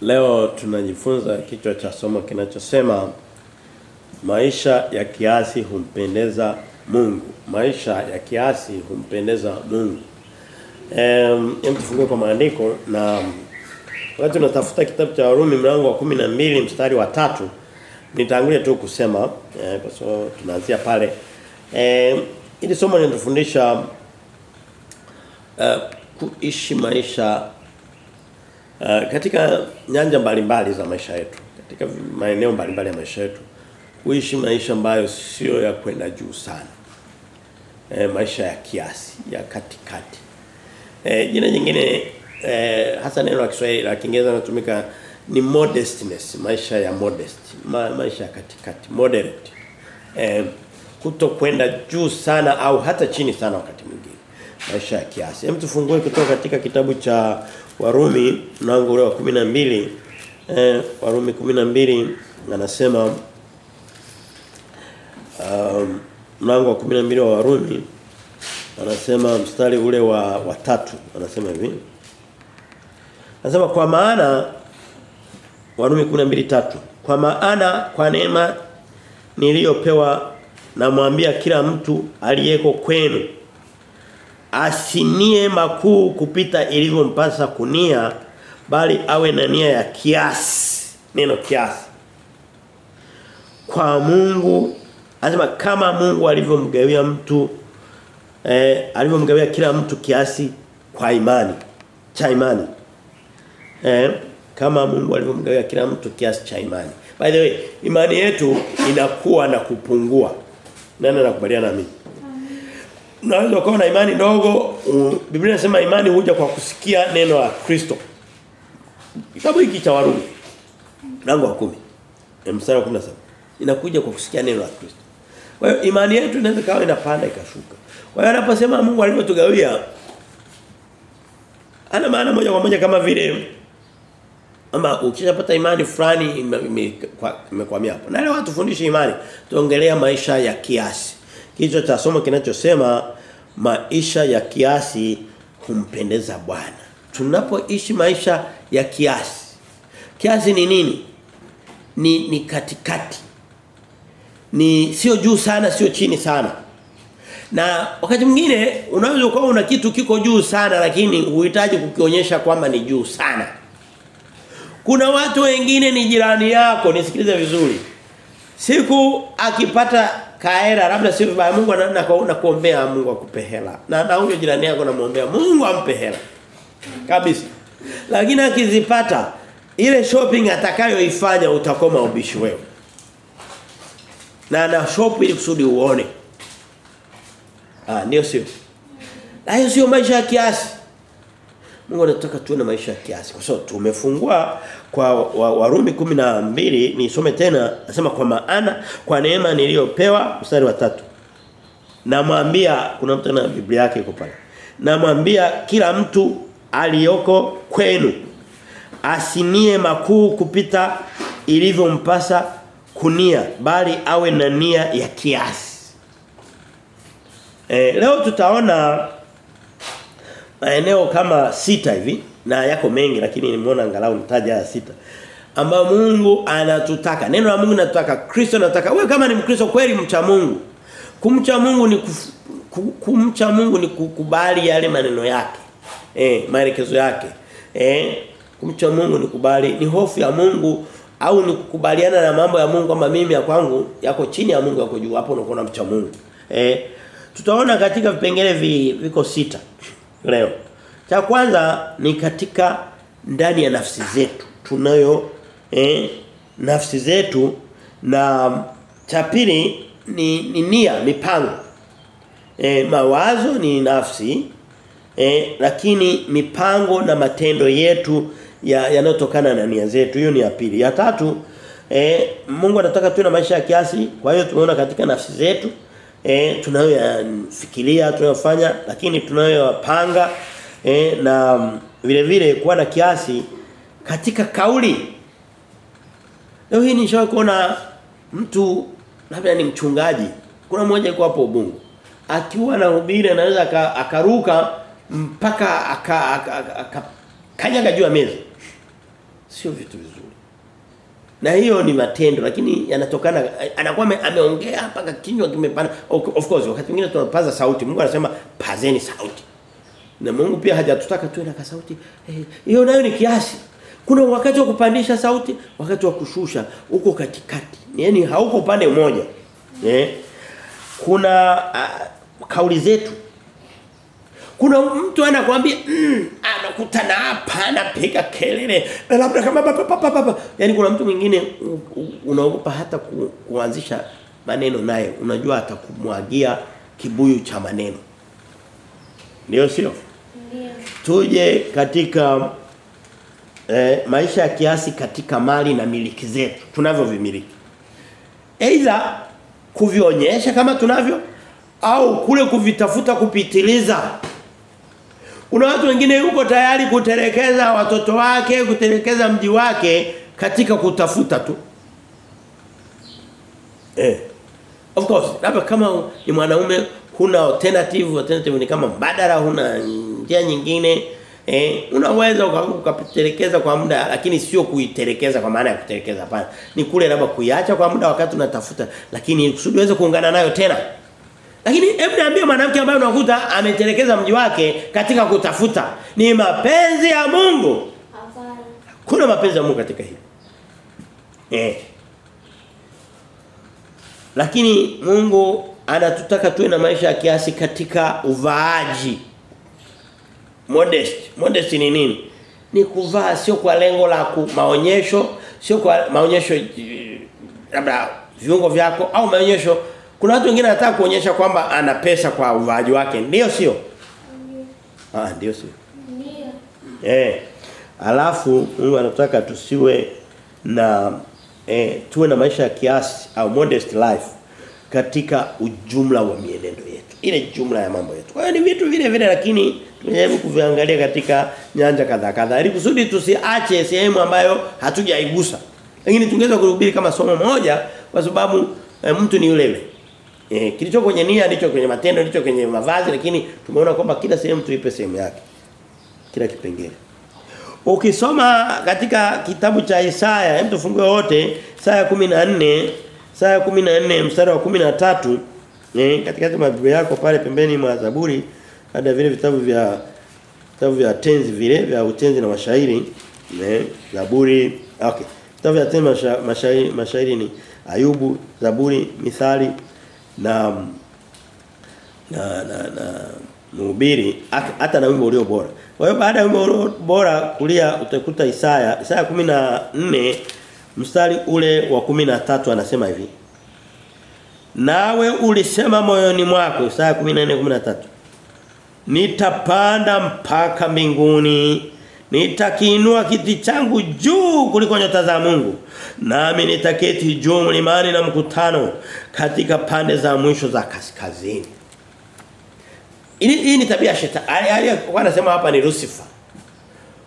Leo tunajifunza kichwa cha somo kinachosema maisha ya kiasi humpendeza Mungu. Maisha ya kiasi humpendeza Mungu. Em, tufungue kwa maandiko na wakati tunatafuta kitabu cha Warumi mlango wa 12 mstari wa tatu nitangulia tu kusema eh, kwa sababu tunaanzia pale. Eh, ili somo linatufundisha uh, kuishi maisha uh, katika nyanja mbalimbali za maisha yetu, katika maeneo mbalimbali ya maisha yetu. Kuishi maisha ambayo sio ya kwenda juu sana. E, maisha ya kiasi, ya katikati. E, jina nyingine e, hasa neno la Kiswahili la Kiingereza linatumika ni modestness, maisha ya modest, ma, maisha ya katikati, moderate. E, kuto kwenda juu sana au hata chini sana wakati mwingine. Maisha ya kiasi. Hem tufungue kutoka katika kitabu cha Warumi mlango ule wa 12 eh, Warumi 12 anasema um, mlango wa 12 wa Warumi anasema mstari ule wa watatu anasema hivi. Anasema kwa maana Warumi 12:3 kwa maana kwa neema niliyopewa namwambia kila mtu aliyeko kwenu asinie makuu kupita ilivyompasa kunia bali awe na nia ya kiasi neno kiasi. Kwa Mungu anasema kama Mungu alivyomgawia mtu eh alivyomgawia kila mtu kiasi kwa imani cha imani. Eh kama Mungu alivyomgawia kila mtu kiasi cha imani. By the way imani yetu inakuwa na kupungua. Nani anakubaliana na mimi Unaweza ukawa na imani ndogo um, Biblia inasema imani huja kwa kusikia neno la Kristo Kitabu hiki cha Warumi mlango wa 10 mstari wa 17 inakuja kwa kusikia neno la Kristo kwa hiyo imani yetu inaweza kawa inapanda ikashuka. Kwa hiyo anaposema Mungu alivyotugawia ana maana moja kwa moja kama vile ama ukishapata imani fulani imekwamia hapo. Na leo watufundishe imani. Tuongelea maisha ya kiasi. Kichwa cha somo kinachosema maisha ya kiasi humpendeza Bwana. Tunapoishi maisha ya kiasi. Kiasi ni nini? Ni ni katikati ni sio juu sana sio chini sana na wakati mwingine unaweza ukawa una kitu kiko juu sana lakini uhitaji kukionyesha kwamba ni juu sana kuna watu wengine ni jirani yako nisikilize vizuri siku akipata kaera labda sio vibaya Mungu na kuombea Mungu akupe hela na na huyo jirani yako namuombea Mungu ampe hela kabisa lakini akizipata ile shopping atakayoifanya utakoma ubishi wewe na na shop ili kusudi uone. Ah ndio sio. Na hiyo sio maisha ya kiasi. Mungu anataka tuwe na maisha ya kiasi. Kwa sababu tumefungua kwa Warumi wa mbili nisome tena nasema kwa maana kwa neema niliyopewa mstari wa tatu Namwambia kuna mtu na Biblia yake iko pale. Namwambia kila mtu aliyoko kwenu asinie makuu kupita ilivyompasa kunia bali awe na nia ya kiasi. E, leo tutaona maeneo kama sita hivi na yako mengi lakini nimeona angalau nitaja haya sita ambao Mungu anatutaka. Neno la Mungu linatutaka Kristo anataka. Wewe kama ni Mkristo kweli mcha Mungu. Kumcha Mungu ni kuf, kumcha Mungu ni kukubali yale maneno yake. Eh, maelekezo yake. Eh, kumcha Mungu ni kubali ni hofu ya Mungu au ni kukubaliana na mambo ya Mungu kwamba mimi ya kwangu yako chini ya Mungu yako juu hapo unakuwa mcha Mungu. Eh tutaona katika vipengele vi, viko sita leo. Cha kwanza ni katika ndani ya nafsi zetu. Tunayo eh nafsi zetu na cha pili ni, ni nia mipango. Eh mawazo ni nafsi eh lakini mipango na matendo yetu yanayotokana ya na nia zetu hiyo ni ya pili ya tatu eh Mungu anataka tuwe na maisha ya kiasi kwa hiyo tumeona katika nafsi zetu eh tunayofikiria tunayofanya lakini tunayoyapanga eh na vile vile kuwa na kiasi katika kauli. Leo hii nishawahi kuona mtu labda ni mchungaji kuna mmoja yuko hapo Ubungo akiwa na anahubiri anaweza akaruka mpaka aka, aka, aka, aka kanyaga juu ya meza. Sio vitu vizuri. Na hiyo ni matendo lakini yanatokana anakuwa ame, ameongea mpaka kinywa kimepana. Of course wakati mwingine tunapaza sauti. Mungu anasema pazeni sauti. Na Mungu pia hajatutaka tuwe na sauti. Hiyo eh, nayo ni kiasi. Kuna wakati wa kupandisha sauti, wakati wa kushusha, uko katikati. Yaani hauko upande mmoja. Eh? Kuna uh, kauli zetu. Kuna mtu anakuambia mm, anakutana hapa anapiga kelele na labda kama papa papa papa. yani kuna mtu mwingine unaogopa hata ku, kuanzisha maneno naye. Unajua atakumwagia kibuyu cha maneno. Ndio sio? Ndio. Tuje katika eh, maisha ya kiasi katika mali na miliki zetu tunavyovimiliki. Aidha kuvionyesha kama tunavyo au kule kuvitafuta kupitiliza. Kuna watu wengine yuko tayari kuterekeza watoto wake, kuterekeza mji wake katika kutafuta tu. Eh. Of course, labda kama ni mwanaume huna alternative, alternative ni kama mbadala huna njia nyingine Eh, unaweza ukapitelekeza kwa muda lakini sio kuitelekeza kwa maana ya kutelekeza hapana. Ni kule labda kuiacha kwa muda wakati unatafuta lakini kusudi uweze kuungana nayo tena. Lakini hebu niambie mwanamke ambaye unakuta ametelekeza mji wake katika kutafuta ni mapenzi ya Mungu. Hapana. Kuna mapenzi ya Mungu katika hili. Eh. Lakini Mungu anatutaka tuwe na maisha ya kiasi katika uvaaji. Modest. Modest ni nini? Ni kuvaa sio kwa lengo la maonyesho, sio kwa maonyesho labda viungo vyako au maonyesho kuna watu wengine wanataka kuonyesha kwamba ana pesa kwa uvaaji wake. Ndio sio? Ah, ndio sio. Ndio. Eh. Alafu Mungu anataka tusiwe na eh, tuwe na maisha ya kiasi au modest life katika ujumla wa mienendo yetu. Ile jumla ya mambo yetu. Kwa hiyo ni vitu vile vile lakini tunajaribu kuviangalia katika nyanja kadhaa kadhaa ili kusudi tusiache sehemu ambayo hatujaigusa. Lakini tungeweza kuhubiri kama somo moja kwa sababu eh, mtu ni yule yule. Eh, kilicho kwenye nia ndicho kwenye matendo ndicho kwenye mavazi lakini tumeona kwamba kila sehemu tuipe sehemu yake. Kila kipengele. Ukisoma katika kitabu cha Isaya, hem tufungue wote, Isaya 14, Isaya 14 mstari wa 13, eh katikati kitabu cha yako pale pembeni mwa Zaburi, hata vile vitabu vya vitabu vya tenzi vile vya utenzi na mashairi, eh Zaburi, okay. Vitabu vya tenzi mashairi, mashairi ni Ayubu, Zaburi, Mithali na na na, na mhubiri hata na wimbo ulio bora. Kwa hiyo baada ya wimbo bora kulia utakuta Isaya, Isaya 14 mstari ule wa 13 anasema hivi. Nawe ulisema moyoni mwako Isaya 14:13. Nitapanda mpaka mbinguni, nitakiinua kiti changu juu kuliko nyota za Mungu. Nami nitaketi juu mlimani na mkutano katika pande za mwisho za kaskazini. Hii ni tabia shetani. Anasema hapa ni Lucifer.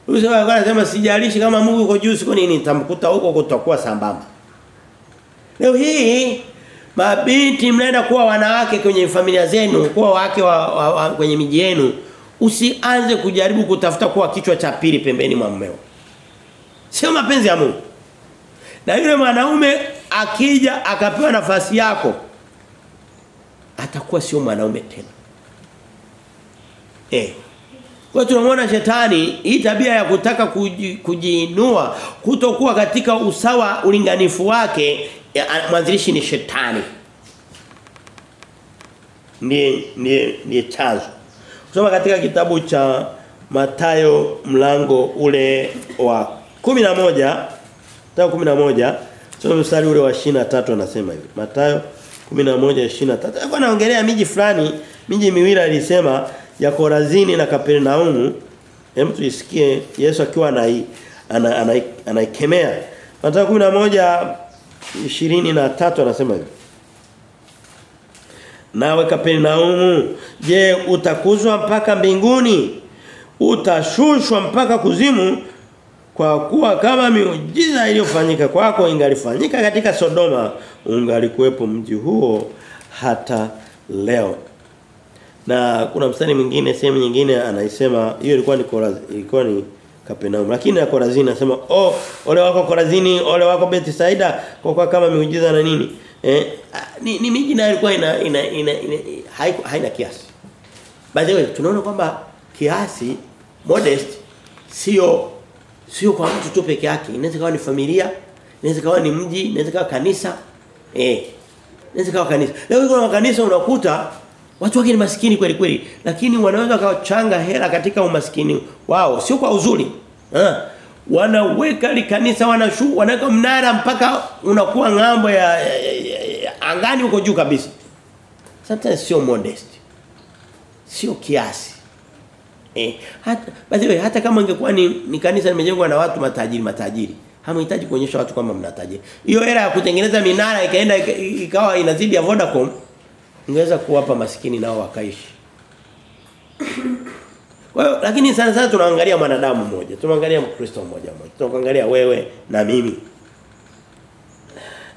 Lucifer alikuwa anasema sijalishi kama Mungu yuko juu siko nini nitamkuta huko kutakuwa sambamba. Leo hii mabinti mnaenda kuwa wanawake kwenye familia zenu, kuwa wake wa, wa, wa, kwenye miji yenu, usianze kujaribu kutafuta kuwa kichwa cha pili pembeni mwa mmeo. Sio mapenzi ya Mungu. Na yule mwanaume akija akapewa nafasi yako atakuwa sio mwanaume tena. Eh. Kwa tunamwona shetani hii tabia ya kutaka kuji, kujiinua kutokuwa katika usawa ulinganifu wake mwanzilishi ni shetani. Ni ni ni chanzo. Kusoma katika kitabu cha Matayo mlango ule wa 11 Matayo 11 soma mstari ule wa 23 anasema hivi. Matayo 11:23. Alikuwa anaongelea miji fulani, miji miwili alisema ya Korazini na Kapernaumu. Hem tuisikie Yesu akiwa anai anaikemea. Ana, ana Mathayo 11:23 anasema hivi. Nawe Kapernaumu, je, utakuzwa mpaka mbinguni? Utashushwa mpaka kuzimu? Kwa kuwa kama miujiza iliyofanyika kwako ingalifanyika katika Sodoma, ungalikuwepo mji huo hata leo. Na kuna mstari mwingine sehemu nyingine anaisema hiyo ilikuwa ni ilikuwa ni Kapernaum. Lakini na Korazini anasema, "Oh, ole wako Korazini, ole wako Bethsaida kwa kuwa kama miujiza na nini." Eh, ni, ni miji nayo ilikuwa ina, ina, ina, ina haiku, haina kiasi. By the way, tunaona kwamba kiasi modest sio sio kwa mtu tu peke yake. Inaweza kawa ni familia, inaweza kawa ni mji, inaweza kawa kanisa. Eh. Inaweza kawa kanisa. Leo kuna makanisa unakuta watu wake ni maskini kweli kweli, lakini wanaweza kawachanga hela katika umaskini wao, sio kwa uzuri. Eh. Wanaweka likanisa wanashu, wanaweka mnara mpaka unakuwa ng'ambo ya, ya, ya, ya, ya angani huko juu kabisa. Sometimes sio modest. Sio kiasi. Eh, hata by way, hata kama ingekuwa ni, ni kanisa limejengwa na watu matajiri matajiri, hamhitaji kuonyesha watu kwamba mna tajiri. Hiyo era ya kutengeneza minara ikaenda ikawa inazidi ya Vodacom, ingeweza kuwapa maskini nao wakaishi. Kwa hiyo lakini sana sana tunaangalia mwanadamu mmoja, tunaangalia Mkristo mmoja mmoja. Tunaangalia wewe na mimi.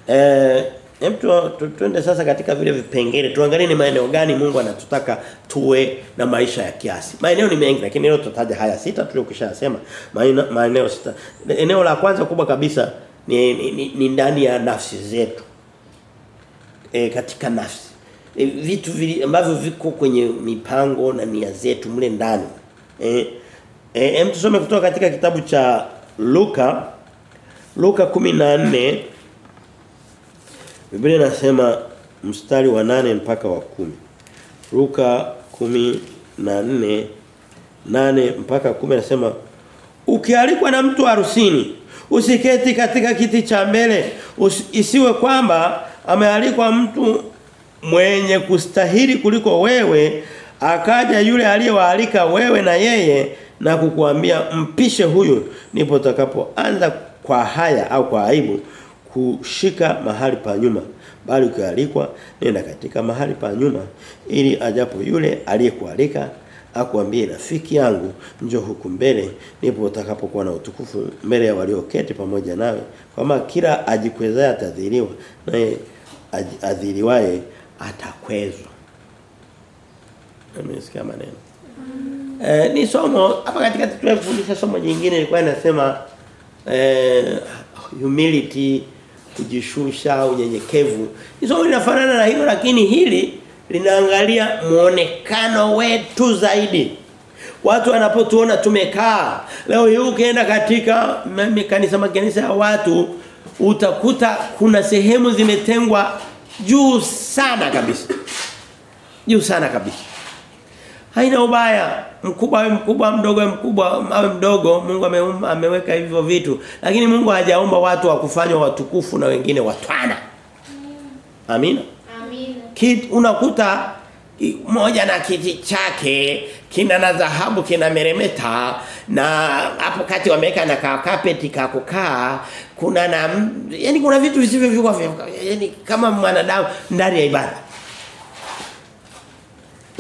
Eh, hem tu, tu, tuende sasa katika vile vipengele. Tuangalie ni maeneo gani Mungu anatutaka tuwe na maisha ya kiasi. Maeneo ni mengi lakini leo tutataja haya sita tuliyokishasema. Maeneo sita. Eneo la kwanza kubwa kabisa ni, ni, ni, ni ndani ya nafsi zetu. E, katika nafsi. E, vitu ambavyo viko kwenye mipango na nia zetu mle ndani. Eh e, em tusome kutoka katika kitabu cha Luka Luka 14 Biblia inasema mstari wa nane mpaka wa kumi. Luka 14 nane mpaka kumi anasema ukialikwa na mtu harusini usiketi katika kiti cha mbele isiwe kwamba amealikwa mtu mwenye kustahili kuliko wewe akaja yule aliyewaalika wewe na yeye na kukuambia mpishe huyu nipo utakapoanza kwa haya au kwa aibu kushika mahali pa nyuma bali ukialikwa nenda katika mahali pa nyuma ili ajapo yule aliyekualika akwambie rafiki yangu njoo huku mbele nipo utakapokuwa na utukufu mbele ya walioketi pamoja nawe. Kama kila ajikwezea atadhiriwa naye adhiriwaye atakwezwa. Nimesikia maneno. Eh ni somo hapa katika tunafundisha somo jingine ilikuwa inasema eh humility kujishusha unyenyekevu. hizo linafanana na hilo lakini hili linaangalia muonekano wetu zaidi. Watu wanapotuona tumekaa leo hii ukienda katika kanisa makanisa ya watu utakuta kuna sehemu zimetengwa juu sana kabisa. Juu sana kabisa. Haina ubaya. Mkubwa awe mkubwa, mdogo awe mkubwa, awe mdogo. Mungu ameumba ameweka hivyo vitu. Lakini Mungu hajaomba watu wa kufanywa watukufu na wengine watwana. Amina. Amina. Kit unakuta moja na kiti chake kina na dhahabu kina meremeta na hapo kati wameweka na ka carpet ka kukaa kuna na yani kuna vitu visivyo vikwa yani kama mwanadamu ndani ya ibada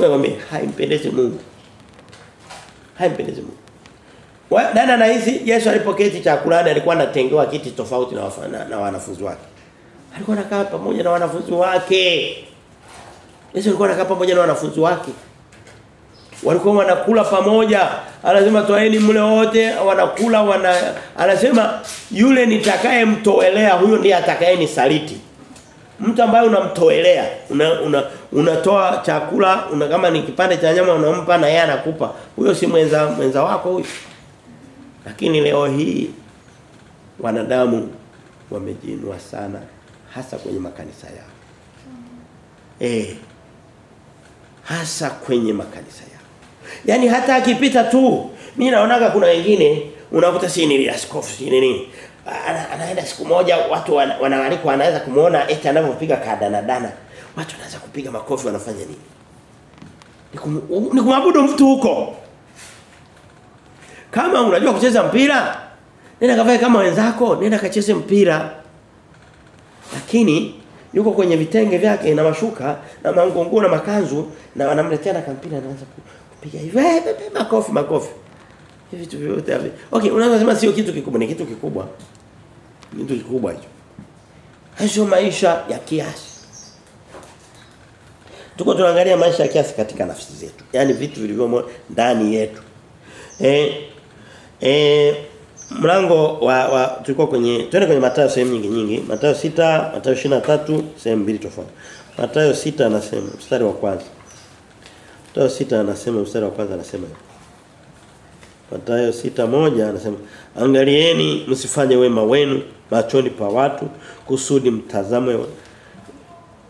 wewe haimpendezi Mungu. Haimpendezi Mungu. Wa, dada na hizi Yesu alipoketi chakulani alikuwa anatengewa kiti tofauti na, wafana, na wanafunzi wake. Alikuwa anakaa pamoja na wanafunzi wake. Yesu alikuwa anakaa pamoja na wanafunzi wake. Walikuwa wanakula pamoja. Anasema toeni mle wote, wanakula wana anasema yule nitakaye mtoelea huyo ndiye atakaye nisaliti mtu ambaye unamtoelea una, una unatoa chakula una kama ni kipande cha nyama unampa na yeye anakupa. Huyo si mwenza mwenza wako huyo. Lakini leo hii wanadamu wamejiinua sana hasa kwenye makanisa yao. Eh hasa kwenye makanisa yao. Yani hata akipita tu mimi naonaga kuna wengine unakuta si ni askofu si nini ana, anaenda siku moja watu wanaalikwa wana anaweza kumuona eti anavyopiga kadana dana watu wanaanza kupiga makofi wanafanya nini? Ni kumwabudu mtu huko. Kama unajua kucheza mpira nenda kavae kama wenzako nenda kacheze mpira. Lakini yuko kwenye vitenge vyake na mashuka na mangongo na makanzu na wanamletea na kampira anaanza kupiga hivi makofi makofi. hivi vitu vyote hivi okay unaweza sema sio kitu kikubwa ni kitu kikubwa kitu kikubwa hicho hayo maisha ya kiasi tuko tunaangalia maisha ya kiasi katika nafsi zetu yani vitu vilivyomo ndani yetu eh Eh mlango wa, wa tulikuwa kwenye twende kwenye Mathayo sehemu nyingi nyingi. Mathayo 6 Mathayo 23 sehemu mbili tofauti. Mathayo 6 anasema mstari wa kwanza. Mathayo 6 anasema mstari wa kwanza anasema hivi. Mathayo sita moja anasema angalieni msifanye wema wenu machoni pa watu kusudi mtazamwe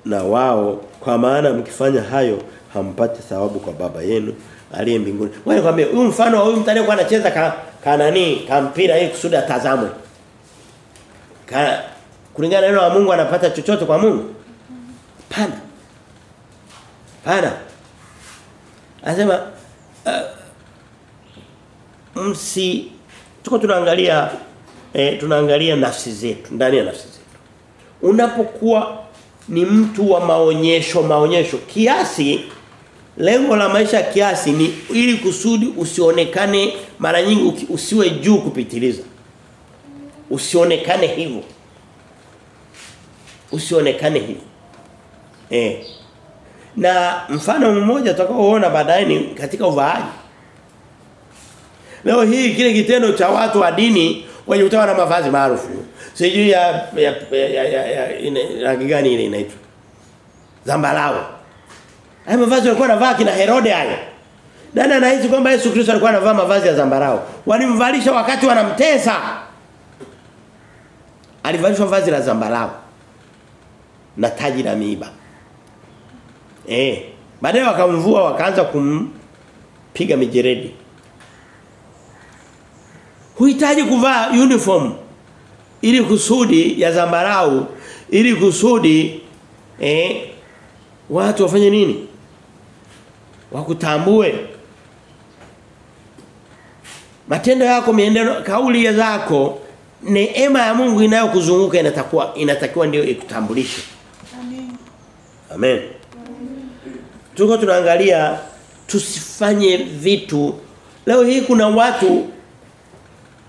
na wao kwa maana mkifanya hayo hampati thawabu kwa baba yenu aliye mbinguni. Wewe kwambie huyu mfano wa huyu mtu aliyekuwa anacheza ka, ka nani ka mpira ili kusudi atazamwe. Ka kulingana na neno la Mungu anapata chochote kwa Mungu? Pana. Pana. Anasema uh, msi tuko tunaangalia eh, tunaangalia nafsi zetu, ndani ya nafsi zetu. Unapokuwa ni mtu wa maonyesho maonyesho kiasi lengo la maisha kiasi ni ili kusudi usionekane mara nyingi usiwe juu kupitiliza. Usionekane hivyo. Usionekane hivyo. Eh. Na mfano mmoja tutakaoona baadaye ni katika uvaaji leo hii kile kitendo cha watu wa dini wenye utawa na mavazi maarufu. Sijui ya ya ya, ya, ya rangi gani ile inaitwa? Zambarau. Hayo mavazi walikuwa wanavaa kina Herode hayo. nani anahisi kwamba Yesu Kristo alikuwa anavaa mavazi ya zambarau? Walimvalisha wakati wanamtesa. Alivalishwa vazi la zambarau na taji la miiba. Eh baadaye wakamvua wakaanza kumpiga mijeredi huhitaji kuvaa uniform ili kusudi ya zambarau ili kusudi eh watu wafanye nini? Wakutambue. Matendo yako mienendo kauli ya zako neema ya Mungu inayokuzunguka inatakuwa inatakiwa ndio ikutambulishe. Amen. Amen. Tuko tunaangalia tusifanye vitu. Leo hii kuna watu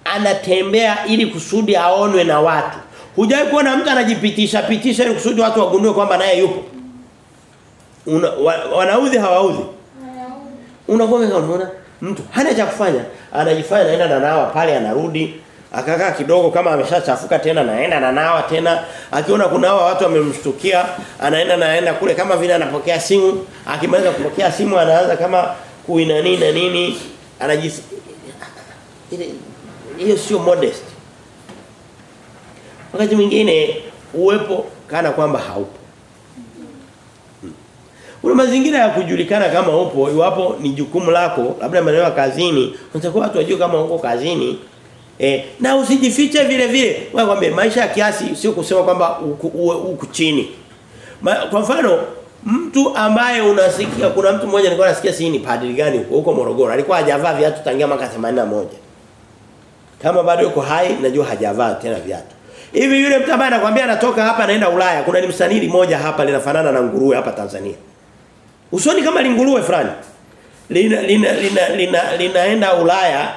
anatembea ili kusudi aonwe na watu. Hujai kuona mtu anajipitisha pitisha ili kusudi watu wagundue kwamba naye yupo. Una, wa, wanaudhi hawaudhi. Unakuwa unaona mtu hana cha kufanya, anajifanya naenda na nawa pale anarudi, akakaa kidogo kama ameshachafuka tena naenda na nawa tena, akiona kuna hawa watu wamemshtukia, anaenda naenda kule kama vile anapokea simu, akimaliza kupokea simu anaanza kama kuina nini na nini, anajis ile hiyo sio modest. Wakati mwingine uwepo kana kwamba haupo. Kuna mazingira ya kujulikana kama upo iwapo ni jukumu lako labda maeneo kazini unatakiwa watu wajue kama uko kazini. Eh na usijifiche vile vile. Wewe kwambie maisha ya kiasi sio kusema kwamba uko chini. Kwa mfano mtu ambaye unasikia kuna mtu mmoja nilikuwa nasikia si ni padri gani huko Morogoro. Alikuwa hajavaa viatu tangia mwaka 81 kama bado yuko hai najua hajavaa tena viatu hivi yule mtu ambaye anakuambia anatoka hapa anaenda Ulaya kuna ni msanili moja hapa linafanana na nguruwe hapa Tanzania Usoni kama linguruwe fulani. Lina, lina, lina, lina, linaenda Ulaya,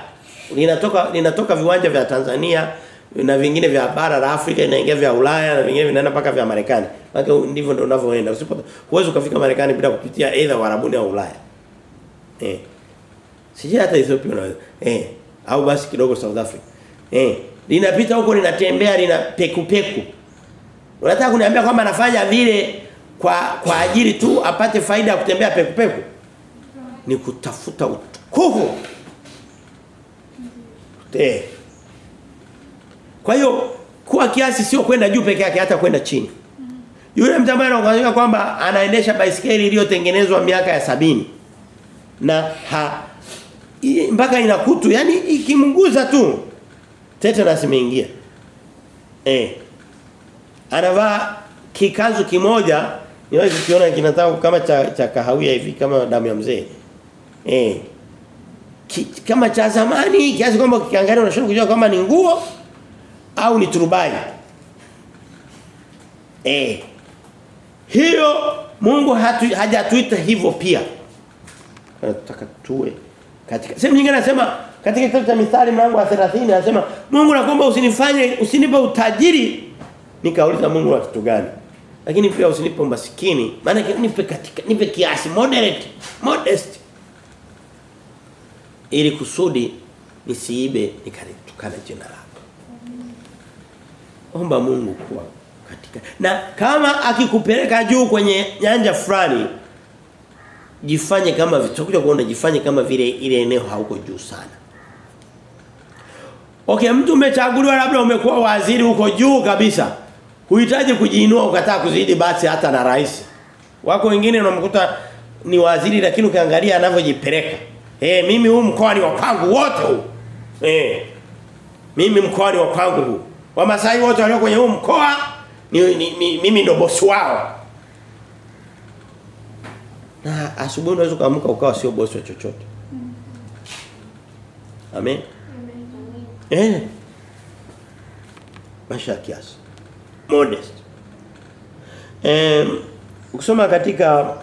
linatoka linatoka viwanja vya Tanzania na vingine vya bara la Afrika inaingia vya Ulaya na vingine vinaenda mpaka vya Marekani. Maana ndivyo ndio unavyoenda. Usipoweza huwezi ukafika Marekani bila kupitia either Warabuni au Ulaya. Eh. Sijui hata Ethiopia unaweza. Eh. Au basi kidogo South Africa. Eh. Linapita huko linatembea lina peku peku. Unataka kuniambia kwamba anafanya vile kwa kwa ajili tu apate faida ya kutembea peku peku ni kutafuta utukufu eh kwa hiyo kuwa kiasi sio kwenda juu peke yake hata kwenda chini yule mtu ambaye anakuambia kwamba anaendesha baisikeli iliyotengenezwa miaka ya sabini na ha mpaka inakutu yani ikimguza tu tetanus imeingia eh anavaa kikazu kimoja niwahi kukiona kinataka kama cha, cha kahawia hivi kama damu ya mzee. Eh. Ki, kama cha zamani kiasi kwamba ukiangalia unashindwa kujua kama ni nguo au ni turubai. Eh. Hiyo Mungu hatu, hajatuita hivyo pia. Anataka tuwe katika sehemu nyingine anasema katika kitabu cha Mithali mlango wa 30 anasema Mungu nakuomba usinifanye usinipe utajiri nikauliza Mungu wa kitu gani lakini pia usinipe umaskini maana nipe katika nipe kiasi moderate modest ili kusudi nisiibe nikalitukana jina lako. Omba Mungu kuwa katika. Na kama akikupeleka juu kwenye nyanja fulani jifanye kama tutakuja kuona jifanye kama vile ile eneo hauko juu sana. Okay, mtu umechaguliwa labda umekuwa waziri huko juu kabisa. Huhitaji kujiinua ukataa kuzidi basi hata na rais. Wako wengine unamkuta ni waziri lakini ukiangalia anavyojipeleka. Eh mimi huu mkoa ni wa kwangu wote huu. Eh. Mimi mkoa ni wa kwangu huu. Wamasai wote walio kwenye huu mkoa ni, ni, ni mimi ndo bosi wao. Na asubuhi unaweza kuamka ukawa sio bosi wa chochote. Amen. Eh. Maisha kiasi. Modest. Eh ukisoma katika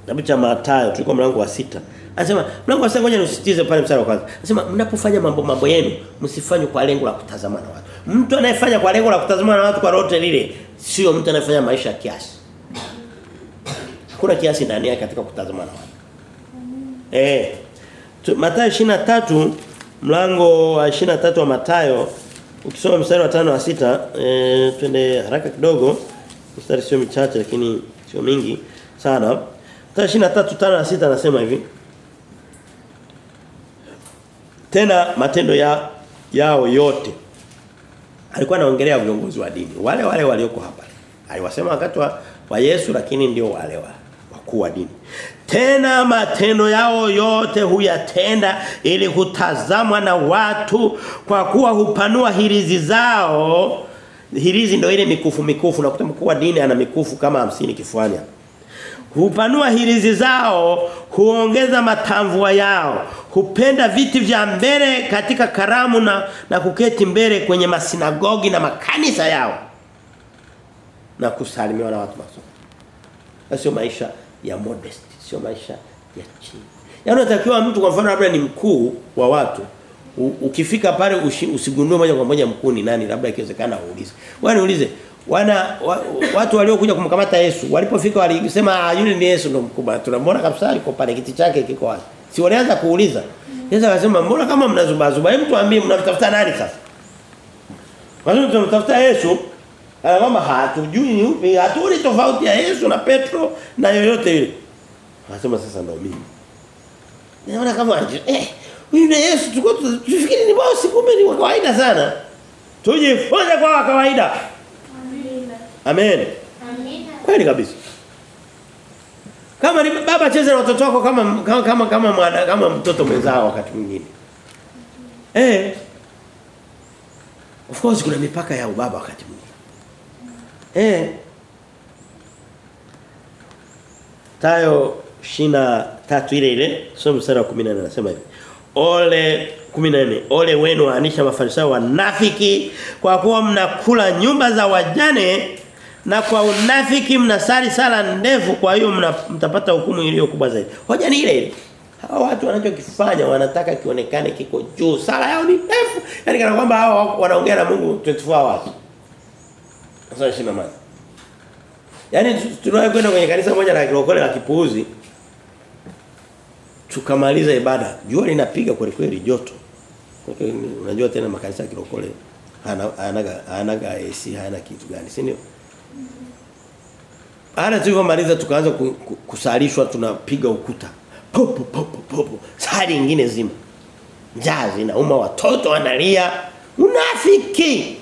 kitabu cha Mathayo tulikuwa mlango wa sita Anasema mlango wa sita ngoja nisisitize pale mstari wa kwanza. Anasema mnapofanya mambo mambo yenu msifanye kwa lengo la kutazama na watu. Mtu anayefanya kwa lengo la kutazama na watu kwa lolote lile sio mtu anayefanya maisha ya kiasi. Hakuna kiasi ndani yake katika kutazama na watu. Eh. Mathayo 23 mlango wa 23 wa Mathayo ukisoma mstari wa 5 wa 6 eh twende haraka kidogo. Mstari sio michache lakini sio mingi sana. Mathayo 23 na 6 anasema hivi. Tena matendo ya yao yote. Alikuwa anaongelea viongozi wa dini. Wale wale walioko hapa. Aliwasema wakati wa, wa Yesu lakini ndio wale wa wakuu wa dini. Tena matendo yao yote huyatenda ili kutazamwa na watu kwa kuwa hupanua hirizi zao. Hirizi ndio ile mikufu mikufu na mkuu wa dini ana mikufu kama hamsini kifuani. Hupanua hirizi zao, huongeza matamvua yao, hupenda viti vya mbele katika karamu na, na kuketi mbele kwenye masinagogi na makanisa yao. Na kusalimiwa na watu masomo. Sio maisha ya modest, sio maisha ya chini. Yaani unatakiwa mtu kwa mfano labda ni mkuu wa watu. U, ukifika pale usigundue moja kwa moja mkuu ni nani, labda ikiwezekana uulize. Wewe niulize, wana wa, watu waliokuja kumkamata Yesu walipofika walisema yule ni Yesu ndo mkubwa tunamwona kabisa yuko pale kiti chake kiko wazi si walianza kuuliza Yesu akasema mbona kama mnazubazuba hebu tuambie mnamtafuta nani sasa kwa nini tunamtafuta Yesu kama hatujui ni upi hatuni tofauti ya Yesu na Petro na yoyote yule anasema sasa ndo mimi naona kama eh huyu ni Yesu tuko tufikiri ni bosi kumbe ni wa kawaida sana tujifunze kwa kawaida Amen. Amen. Kweli kabisa. Kama ni baba cheza na watoto wako kama kama kama kama, mwana, kama mtoto mwenzao wakati mwingine. Eh. Of course kuna mipaka ya ubaba wakati mwingine. Eh. Tayo shina tatu ile ile soma mstari wa 14 anasema hivi. Ole 14 Ole wenu waanisha mafarisayo wanafiki kwa kuwa mnakula nyumba za wajane na kwa unafiki mnasali sala ndefu kwa hiyo mtapata hukumu iliyo kubwa zaidi. Hoja ni ile ile. Hawa watu wanachokifanya wanataka kionekane kiko juu. Sala yao ni ndefu. Yaani kana kwamba hawa wanaongea na Mungu 24 hours. Sasa heshima mali. Yaani tunawahi kwenda kwenye kanisa moja la kirokole la kipuuzi. Tukamaliza ibada. Jua linapiga kweli kweli joto. Unajua tena makanisa ya kirokole hana hanaga hanaga AC hana kitu gani, si ndio? Baada tulivyomaliza tukaanza kusalishwa tunapiga ukuta. Popo popo popo. Sali nyingine zima. Njaa zinauma watoto wanalia. Unafiki.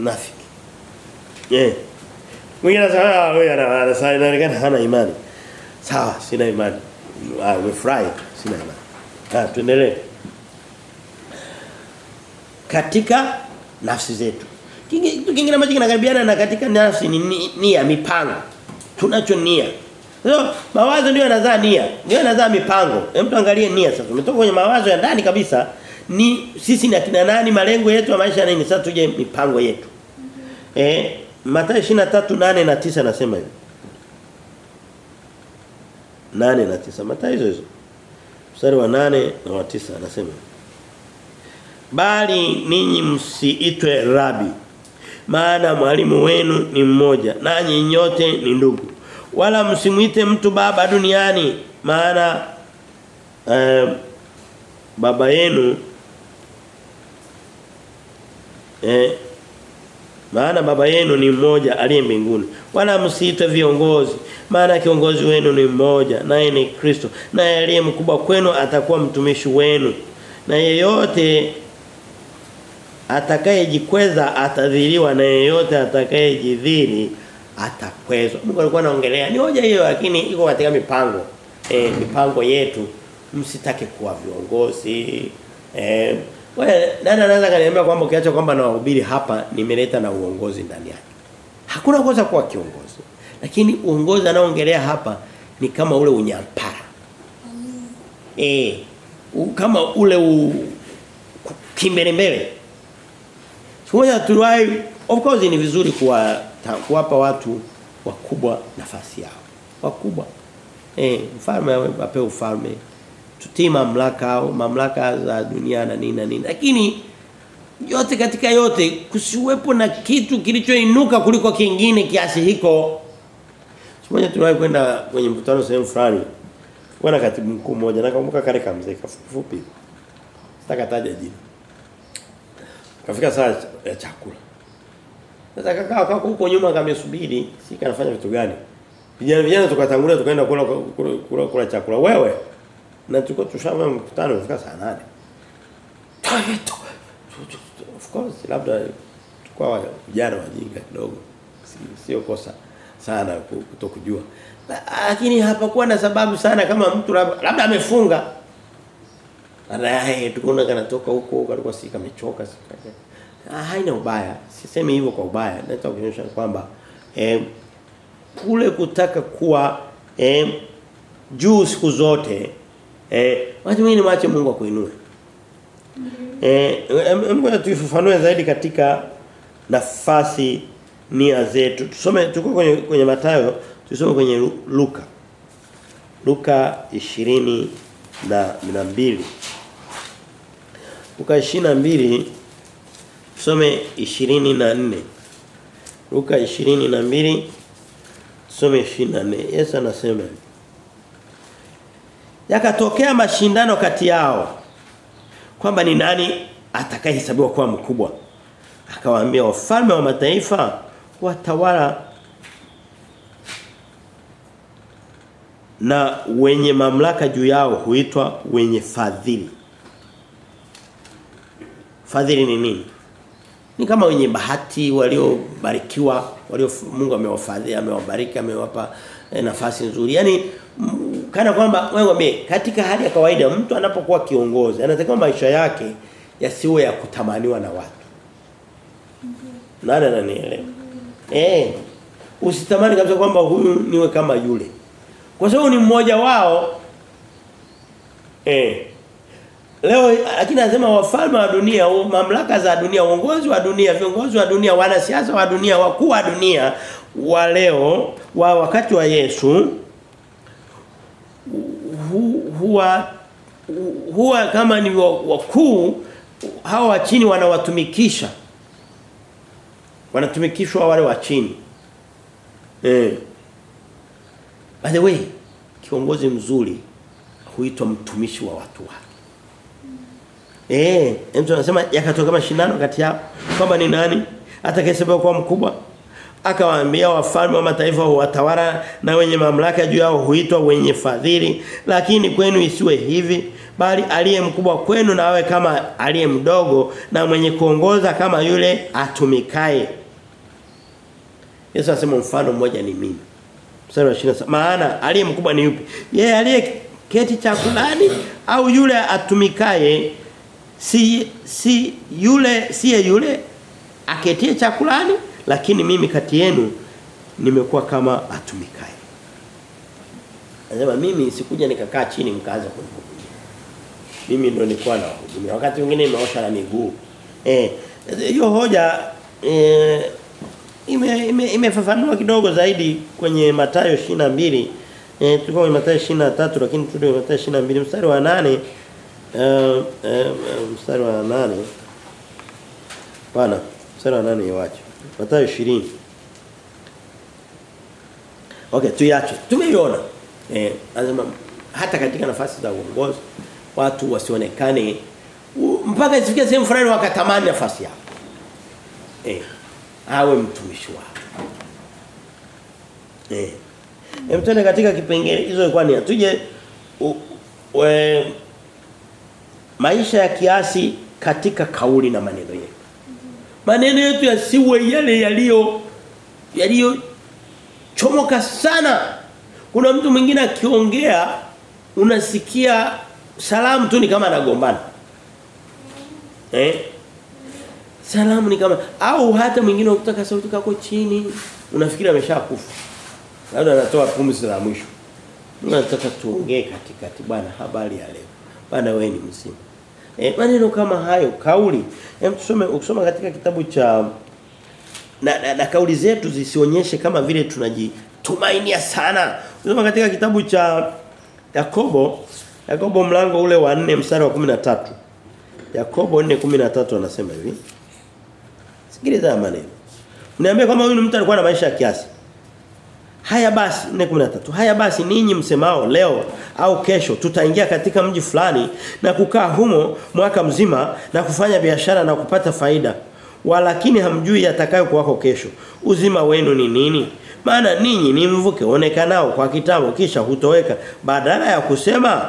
Unafiki. Eh. Mwingine anasema ah wewe anaonekana hana imani. Sawa, sina imani. Ah, umefurahi, sina imani. Ah, tuendelee. Katika nafsi zetu. Kitu kingine ambacho kinakaribiana na katika nafsi ni nia mipango. Tunacho nia. Sasa mawazo ndio yanazaa nia, ndio yanazaa mipango. Hem tuangalie nia sasa. Umetoka kwenye mawazo ya ndani kabisa ni sisi ni akina nani malengo yetu ya maisha nini sasa tuje mipango yetu. Eh Mathayo 23:8 na 9 nasema hivi. 8 na 9 Mathayo hizo hizo. Mstari wa 8 na wa 9 anasema Bali ninyi msiitwe rabi maana mwalimu wenu ni mmoja nanyi nyote ni ndugu wala msimuite mtu baba duniani maana eh, baba yenu eh maana baba yenu ni mmoja aliye mbinguni. Wala msiite viongozi, maana kiongozi wenu ni mmoja, naye ni Kristo. Naye aliye mkubwa kwenu atakuwa mtumishi wenu. Na yeyote atakayejikweza atadhiliwa na yeyote atakayejidhili atakwezwa. Mungu alikuwa anaongelea. Ni hoja hiyo lakini iko katika mipango. E, mipango yetu msitake kuwa viongozi. Eh nani anaweza kaniambia kwamba ukiacha kwamba na wahubiri hapa nimeleta na uongozi ndani yake. Hakuna kosa kwa kiongozi. Lakini uongozi anaoongelea hapa ni kama ule unyampara. Eh kama ule u, kimbelembele. Simoja tuliwahi of course ni vizuri kuwa kuwapa watu wakubwa nafasi yao. Wakubwa. Eh mfalme apewe ufalme tutii mamlaka au mamlaka za dunia na nini na nini. Lakini yote katika yote kusiwepo na kitu kilichoinuka kuliko kingine kiasi hiko. Simoja tuliwahi kwenda kwenye mkutano sehemu fulani. Wana katibu mkuu mmoja nakumbuka kale kamzee kafupi sitaka taja jina. Kafika saa ya chakula. Sasa kakaa kaka huko nyuma kamesubiri si kanafanya vitu gani? Vijana vijana tukatangulia tukaenda kula kula, kula, kula chakula. Wewe na tulikuwa tushama mkutano ufika saa 8 of course labda tukwa vijana wajinga kidogo sio kosa sana kutokujua lakini hapakuwa na sababu sana kama mtu labda amefunga anaye tukaona kanatoka huko kalikuwa si kamechoka haina ubaya sisemi hivyo kwa ubaya nataka kuonyesha kwamba eh, kule kutaka kuwa eh, juu siku zote Eh, watu mimi niache Mungu akuinue. Eh, ngoja tuifafanue zaidi katika nafasi nia zetu. Tusome tuko kwenye kwenye Mathayo, tusome kwenye Luka. Luka 20 na na mbili Luka 22 tusome 24. Luka 22 tusome 24. Yesu anasema yakatokea mashindano kati yao. Kwamba ni nani atakayehesabiwa kuwa mkubwa? Akawaambia wafalme wa mataifa watawala na wenye mamlaka juu yao huitwa wenye fadhili. Fadhili ni nini? Ni kama wenye bahati waliobarikiwa walio Mungu amewafadhili amewabariki amewapa eh, nafasi nzuri. Yani kana kwamba wewe katika hali ya kawaida mtu anapokuwa kiongozi anatakiwa maisha yake yasiwe ya kutamaniwa na watu. Nani ananielewa? Eh. Usitamani kabisa kwamba huyu niwe kama yule. Kwa sababu ni mmoja wao eh Leo lakini anasema wafalme wa dunia, mamlaka za dunia, uongozi wa dunia, viongozi wa dunia, wanasiasa wa dunia, wakuu wa dunia wa leo wa wakati wa Yesu hu, huwa huwa kama ni wakuu hawa wa chini wanawatumikisha. Wanatumikishwa wale wa chini. Eh by the way kiongozi mzuri huitwa mtumishi wa watu wake. Eh mtu anasema yakatoka mashindano kati yao kwamba ni nani? Atakayesema kuwa mkubwa akawaambia wafalme wa mataifa huwatawala na wenye mamlaka juu yao huitwa wenye fadhili. Lakini kwenu isiwe hivi bali aliye mkubwa kwenu na awe kama aliye mdogo na mwenye kuongoza kama yule atumikae Yesu asema mfano mmoja ni mimi. Wa 27 maana aliye mkubwa ni yupi? Yeye aliye keti chakulani au yule atumikaye si si yule siye yule aketie chakulani lakini mimi kati yenu nimekuwa kama atumikaye. Anasema mimi sikuja nikakaa chini mkaanza kunihudumia. Mimi ndo nilikuwa na hudumia. Wakati mwingine nimeosha na miguu. Eh hiyo hoja eh ime imefafanua ime kidogo zaidi kwenye Mathayo 22. Eh tulikuwa kwenye Mathayo 23 lakini tuko kwenye Mathayo 22 mstari wa 8 eh uh, mstari wa 8 Bana mstari wa 8 iwache. Mathayo 20. Okay, tuiache. Tumeiona. Eh, anasema hata katika nafasi za uongozi watu wasionekane mpaka isifikie sehemu fulani wakatamani nafasi yao. Eh. Awe mtumishi wao. Eh. Hem katika kipengele hizo ilikuwa ni tuje maisha ya kiasi katika kauli na maneno yetu. Maneno yetu yasiwe yale yaliyo yaliyo chomoka sana. Kuna mtu mwingine akiongea unasikia salamu tu ni kama anagombana. Eh? Salamu ni kama au hata mwingine ukitaka sauti kako chini unafikiri ameshakufa. Labda anatoa pumzi la mwisho. Mungu anataka tuongee katikati bwana habari ya leo. Bwana wewe ni mzima. Eh maneno kama hayo kauli. Hem tusome ukisoma katika kitabu cha na, na, na kauli zetu zisionyeshe kama vile tunajitumainia sana. Ukisoma katika kitabu cha Yakobo Yakobo mlango ule wa 4 mstari wa 13. Yakobo 4:13 anasema hivi. Sikiliza maneno. Niambia kama huyu mtu alikuwa na maisha ya kiasi. Haya basi 4:13. Haya basi ninyi msemao leo au kesho tutaingia katika mji fulani na kukaa humo mwaka mzima na kufanya biashara na kupata faida. Walakini hamjui yatakayo kuwako kesho. Uzima wenu ni nini? Maana ninyi ni mvuke onekanao kwa kitambo kisha hutoweka badala ya kusema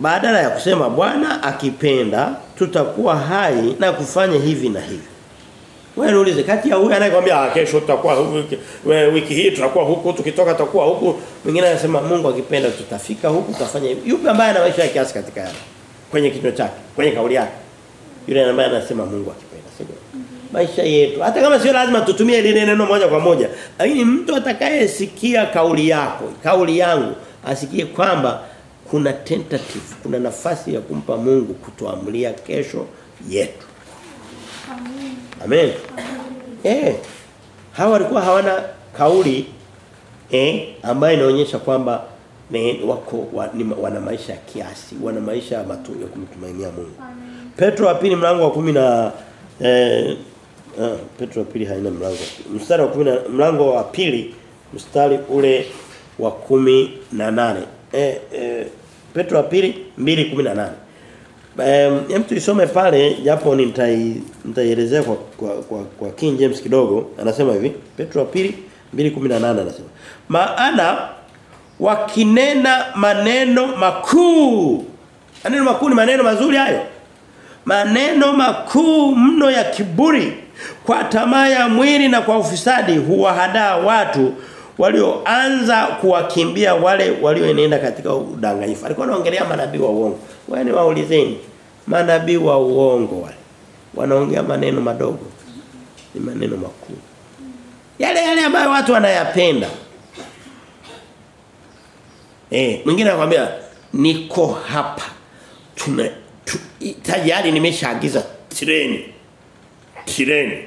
badala ya kusema Bwana akipenda tutakuwa hai na kufanya hivi na hivi. Wewe niulize kati ya huyu anayekwambia "Ah, kesho tutakuwa huku wiki hii tutakuwa huku tukitoka tutakuwa huku mwingine anasema Mungu akipenda tutafika huku tutafanya hivi. Yupi ambaye ana maisha ya kiasi katika yale? Kwenye kinywa chake, kwenye kauli yake. Yule ambaye anasema Mungu akipenda, sio? Mm -hmm. Maisha yetu. Hata kama sio lazima tutumie lile neno moja kwa moja, lakini mtu atakayesikia kauli yako, kauli yangu, asikie kwamba kuna tentative, kuna nafasi ya kumpa Mungu kutuamulia kesho yetu. Amen. Eh. Hawa walikuwa hawana kauli eh ambayo inaonyesha kwamba ne, wako wa, ni, wana maisha ya kiasi, wana maisha ya matu ya kumtumainia Mungu. Petro wa pili mlango wa kumi na eh ah, Petro wa pili haina mlango. Mstari wa 10 mlango wa pili mstari ule wa kumi na nane Eh, eh Petro wa pili 2:18. Um, hem tuisome pale japo nitai nitaielezea kwa, kwa kwa kwa King James kidogo anasema hivi Petro wa pili 2:18 anasema maana wakinena maneno makuu maneno makuu ni maneno mazuri hayo maneno makuu mno ya kiburi kwa tamaa ya mwili na kwa ufisadi huwahadaa watu walioanza kuwakimbia wale walioenenda katika udanganyifu. Alikuwa anaongelea manabii wa uongo. Wewe waulizeni manabii wa uongo wale. Wanaongea maneno madogo. Ni maneno makubwa. Yale yale ambayo watu wanayapenda. Eh, mwingine anakuambia niko hapa. Tuna tu, tayari nimeshaagiza treni. Treni.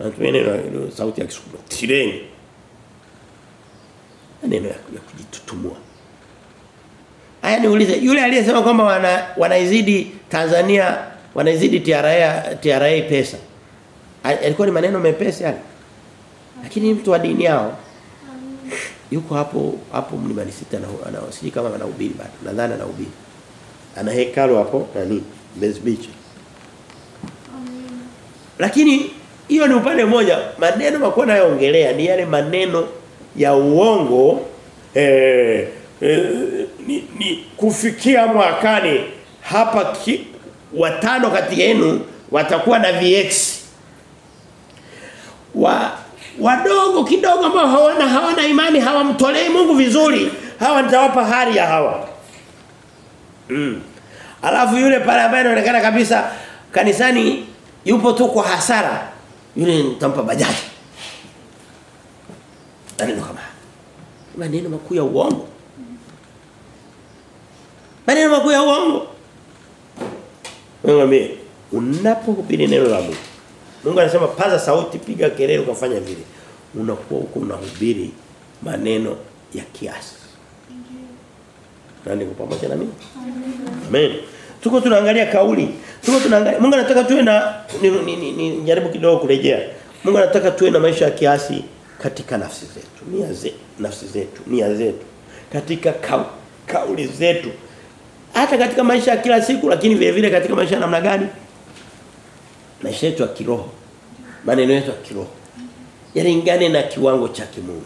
Natumia neno sauti ya Kisukuma. Treni maneno ya, ya kujitutumua. Aya niulize yule aliyesema kwamba wana wanaizidi Tanzania wanaizidi TRA TRA pesa. Alikuwa ni maneno mepesi yale. Lakini mtu wa dini yao yuko hapo hapo mlimani sita na anawasili kama anahubiri bado. Nadhani anahubiri. Ana hekalu hapo nani? Mbezi Beach. Lakini hiyo ni upande mmoja. Maneno makuu nayoongelea ni yale maneno ya uongo eh, eh, ni, ni kufikia mwakani hapa ki, watano kati yenu watakuwa na VX wa wadogo kidogo ambao hawana hawana imani hawamtolei Mungu vizuri hawa nitawapa hali ya hawa. Mm. alafu yule pale ambaye anaonekana kabisa kanisani yupo tu kwa hasara yule nitampa bajaji. Maneno maneno makuu ya uongo maneno makuu ya uongo. Ngombe unapohubiri neno la Mungu Mungu anasema paza sauti piga kelele ukafanya vile. Unakuwa huko unahubiri maneno ya kiasi. Nani kwa pamoja na mimi? Amen. Tuko tunaangalia kauli. Tuko tunaangalia Mungu anataka tuwe na ni, kidogo kurejea. Mungu anataka tuwe na maisha ya kiasi katika nafsi zetu, nia zetu, nafsi zetu, nia zetu, katika ka, kauli zetu. Hata katika maisha ya kila siku lakini vile vile katika maisha ya namna gani? Maisha yetu ya kiroho. Maneno yetu ya kiroho. Yalingane na kiwango cha kimungu.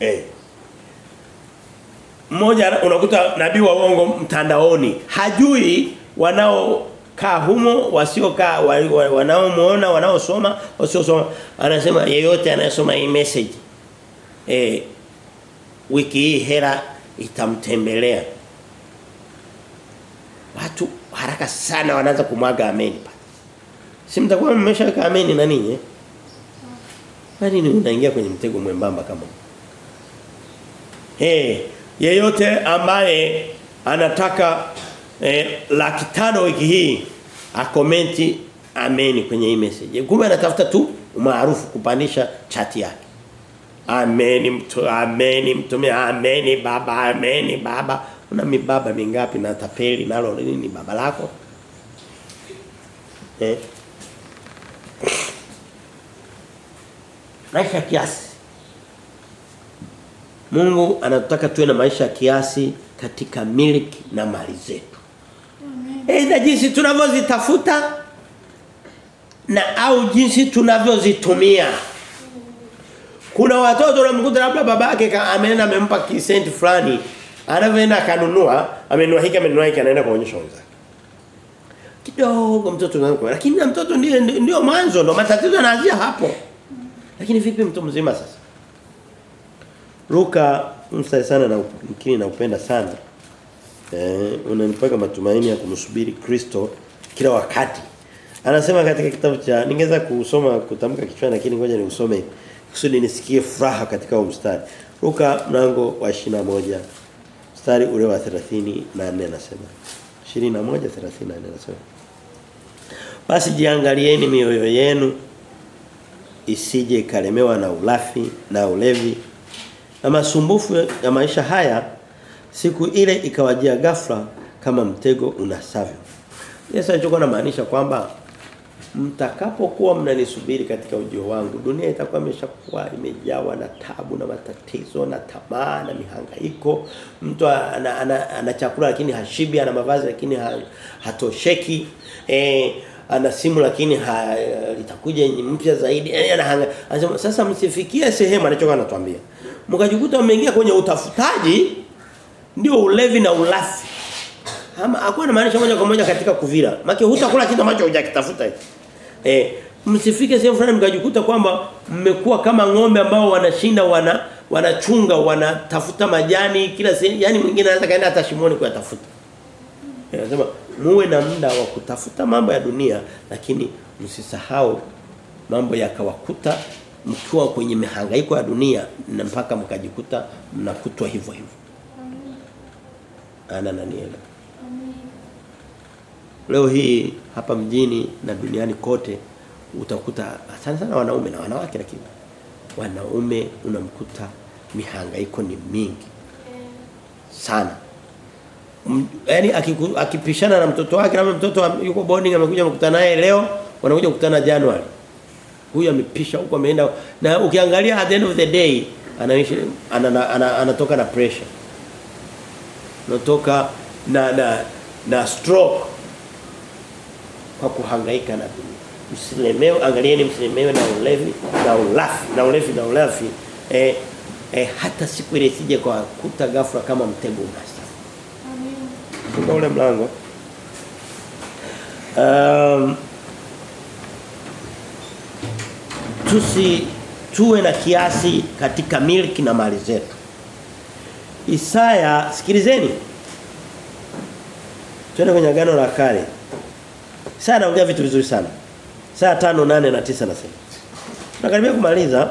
Eh. Mmoja unakuta nabii wa uongo mtandaoni hajui wanao kaa humo wasiokaa wa- wa- wanaomuona wanaosoma wasiosoma anasema yeyote anayesoma hii message eh wiki hii hera itamtembelea watu haraka sana wanaanza kumwaga ameni pale si mtakuwa mmeshaweka ameni na ninyi eh? ni unaingia kwenye mtego mwembamba kama huu? hey, yeyote ambaye anataka eh, laki tano wiki hii akomenti ameni kwenye hii message. Kumbe anatafuta tu umaarufu kupandisha chati yake. Ameni mtu ameni mtume ameni baba ameni baba. Una mibaba mingapi na tapeli nalo nini baba lako? Eh. Maisha ya kiasi. Mungu anataka tuwe na maisha ya kiasi katika miliki na mali zetu. Aidha jinsi tunavyozitafuta na au jinsi tunavyozitumia. Kuna watoto unamkuta labda babake ameenda amempa kisenti fulani, anavyoenda akanunua, amenunua hiki amenunua hiki anaenda kuonyesha wenzake. Kidogo mtoto anakuwa lakini na mtoto ndiye ndio mwanzo ndo matatizo yanaanzia hapo. Lakini vipi mtu mzima sasa? Luka mstari sana na mkini na upenda sana. Eh unanipaka matumaini ya kumsubiri Kristo kila wakati. Anasema katika kitabu cha ningeweza kusoma kutamka kichwani lakini ngoja niusome kusudi nisikie furaha katika huo mstari. Luka mlango wa 21 mstari ule wa 38 anasema. 21 34 anasema. Basi jiangalieni mioyo yenu isije ikalemewa na ulafi na ulevi na masumbufu ya maisha haya siku ile ikawajia ghafla kama mtego unasavyo. Yesu alichokuwa anamaanisha kwamba mtakapokuwa mnanisubiri katika ujio wangu dunia itakuwa imeshakuwa imejawa na tabu na matatizo na tamaa na mihangaiko. Mtu ana, ana, ana chakula lakini hashibi ana mavazi lakini ha, hatosheki eh ana simu lakini ha, itakuja mpya zaidi anahanga. Anasema sasa msifikie sehemu anachokuwa anatuambia. Mkajikuta umeingia kwenye utafutaji ndio ulevi na ulafi. Ama hakuwa na maanisha moja kwa moja katika kuvira Maki hutakula kitu ambacho hujakitafuta eh msifike sehemu fulani mkajikuta kwamba mmekuwa kama ng'ombe ambao wanashinda wana wanachunga wanatafuta majani kila sehemu. Yani mwingine anaweza kaenda hata shimoni kuyatafuta. Anasema muwe na muda wa kutafuta mambo ya dunia lakini msisahau mambo yakawakuta mkiwa kwenye mihangaiko ya dunia na mpaka mkajikuta mnakutwa hivyo hivyo. Ana naniela leo hii hapa mjini na duniani kote utakuta sana sana wanaume na wanawake lakini wanaume unamkuta mihangaiko ni mingi sana. Yani akipishana na mtoto wake kama mtoto yuko bonding amekuja mkutana naye leo wanakuja kukutana January. Huyu amepisha huko ameenda na ukiangalia at the end of the day anaishi anatoka ana, ana, ana na pressure. Anatoka na na na stroke kwa kuhangaika na dunia msilemewe angalieni msilemewe na ulevi na ulafi na ulevi na ulafi eh, eh hata siku ile sije kwa kuta ghafla kama mtego unasa kwa ule mlango. Um, tusi tuwe na kiasi katika milki na mali zetu. Isaya sikilizeni. Twende kwenye agano la kale. Isaya anaongea vitu vizuri sana. Saa 5 8 na 9 nasema. Tunakaribia kumaliza.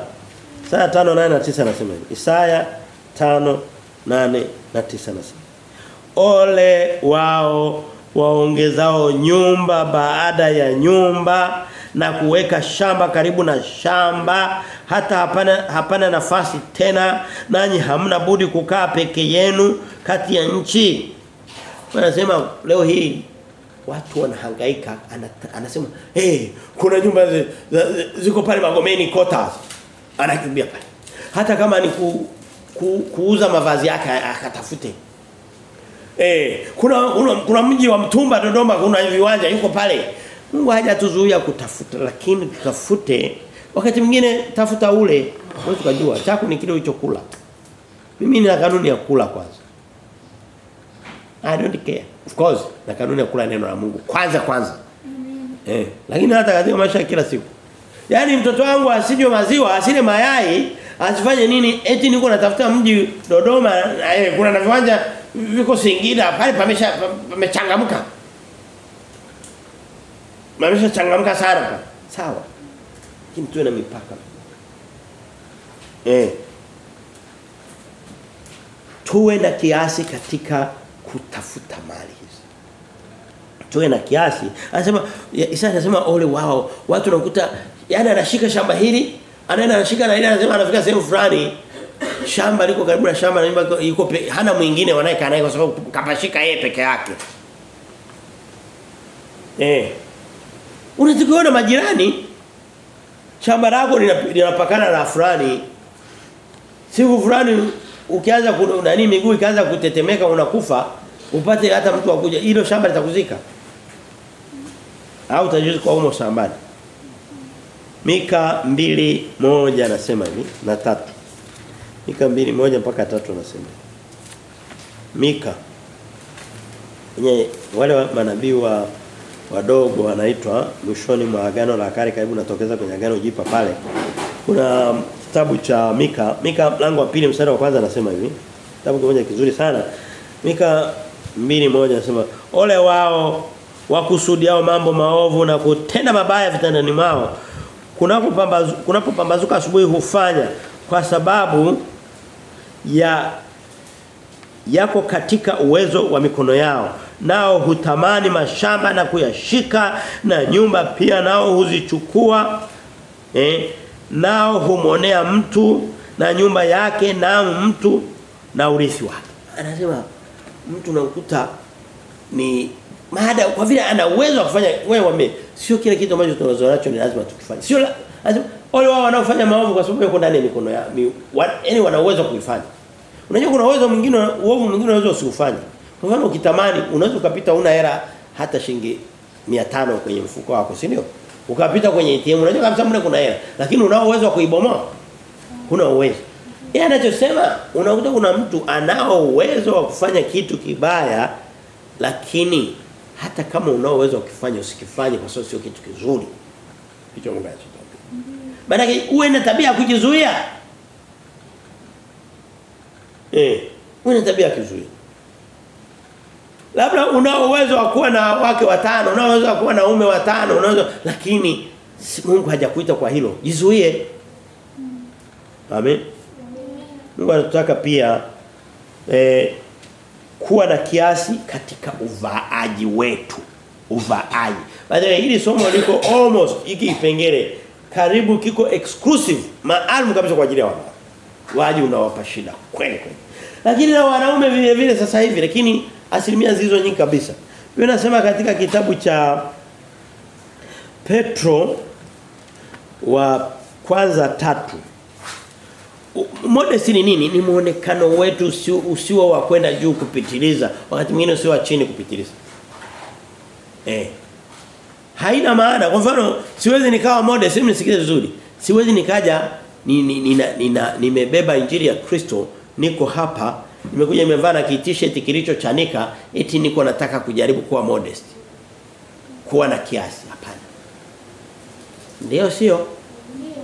Saa 5 8 na 9 nasema. Isaya 5 8 na 9 nasema ole wao waongezao nyumba baada ya nyumba na kuweka shamba karibu na shamba hata hapana hapana nafasi tena nanyi hamna budi kukaa peke yenu kati ya nchi wanasema leo hii watu wanahangaika anasema hey, kuna nyumba zi, zi, ziko pale Magomeni quarters anakimbia pale hata kama ni ku, ku, kuuza mavazi yake akatafute Eh, kuna, kuna kuna mji wa Mtumba Dodoma kuna viwanja yuko pale. Mungu hajatuzuia kutafuta lakini tutafute wakati mwingine tafuta ule. Wewe kujua chako ni kile ulichokula. Mimi nina kanuni ya kula kwanza. I don't care. Of course, na kanuni ya kula neno la Mungu kwanza kwanza. Eh, lakini hata katika maisha kila siku. Yaani mtoto wangu asije maziwa, asile mayai, asifanye nini? Eti niko natafuta mji Dodoma, eh, kuna na viwanja viko Singida, pale pamesha pamechangamka. Pamesha changamka sana. Sawa. Lakini tuwe na mipaka. Eh. Tuwe na kiasi katika kutafuta mali hizi. Tuwe na kiasi. Anasema Isaya anasema ole wao. Watu nakuta yani anashika shamba hili, anaenda anashika na ile anasema anafika sehemu fulani shamba liko karibu na shamba na nyumba yuko hana mwingine wanayekaa naye kwa sababu kapashika yeye peke yake. Eh. Unatakiona majirani shamba lako linapakana na fulani siku fulani ukianza nani miguu ikaanza kutetemeka unakufa upate hata mtu akuja hilo shamba litakuzika? Au utajiuza kwa umo shambani? Mika mbili moja anasema hivi na tatu. Mika mbili moja mpaka tatu anasema Mika. Nye, wale manabii wa wadogo wanaitwa mwishoni mwa agano la kale karibu natokeza kwenye agano jipa pale. Kuna kitabu cha Mika. Mika mlango wa pili mstari wa kwanza anasema hivi. Kitabu kimoja kizuri sana. Mika mbili moja anasema ole wao wakusudiao mambo maovu na kutenda mabaya vitandani mwao. Kunapopambazuka kunapopambazuka asubuhi hufanya kwa sababu ya yako katika uwezo wa mikono yao. Nao hutamani mashamba na kuyashika na nyumba pia nao huzichukua eh nao humonea mtu na nyumba yake na mtu na urithi wake. Anasema mtu unakuta ni maada kwa vile ana uwezo wa kufanya wewe wame sio kile kitu ambacho tunazo nacho ni lazima tukifanye. Sio lazima wale wao wanaofanya maovu kwa sababu yuko ndani ya mikono ya yaani wana uwezo kuifanya. Unajua kuna uwezo mwingine uovu mwingine unaweza usiufanye. Kwa mfano ukitamani unaweza ukapita una hela hata shilingi 500 kwenye mfuko wako si ndio? Ukapita kwenye ATM unajua kabisa mle kuna hela lakini unao uwezo wa kuibomoa? Kuna uwezo yeye anachosema unakuta kuna mtu anao uwezo wa kufanya kitu kibaya lakini hata kama unao uwezo wa kufanya usikifanye kwa sababu sio kitu kizuri. Hicho Mungu anachotaka maana uwe na tabia ya kujizuia. Eh uwe na tabia ya kujizuia. Labda unao uwezo wa kuwa na wake watano unao uwezo wa kuwa na ume watano unaweza lakini Mungu hajakuita kwa hilo. Jizuie. Amen Mungu anataka pia eh, kuwa na kiasi katika uvaaji wetu. Uvaaji. Baadaye hili somo liko almost hiki kipengele karibu kiko exclusive maalum kabisa kwa ajili ya wanawake. Waji unawapa shida kweli kweli. Lakini na wanaume vile vile sasa hivi lakini asilimia zilizo nyingi kabisa. Biblia inasema katika kitabu cha Petro wa kwanza tatu Modesty ni nini? Ni muonekano wetu usio, wa kwenda juu kupitiliza, wakati mwingine usio wa chini kupitiliza. Eh. Haina maana. Kwa mfano, siwezi nikawa modest, mimi nisikilize vizuri. Siwezi nikaja ni, ni, nina, nina, nimebeba injili ya Kristo, niko hapa, nimekuja nimevaa na t-shirt kilichochanika, eti niko nataka kujaribu kuwa modest. Kuwa na kiasi, hapana. Ndio sio?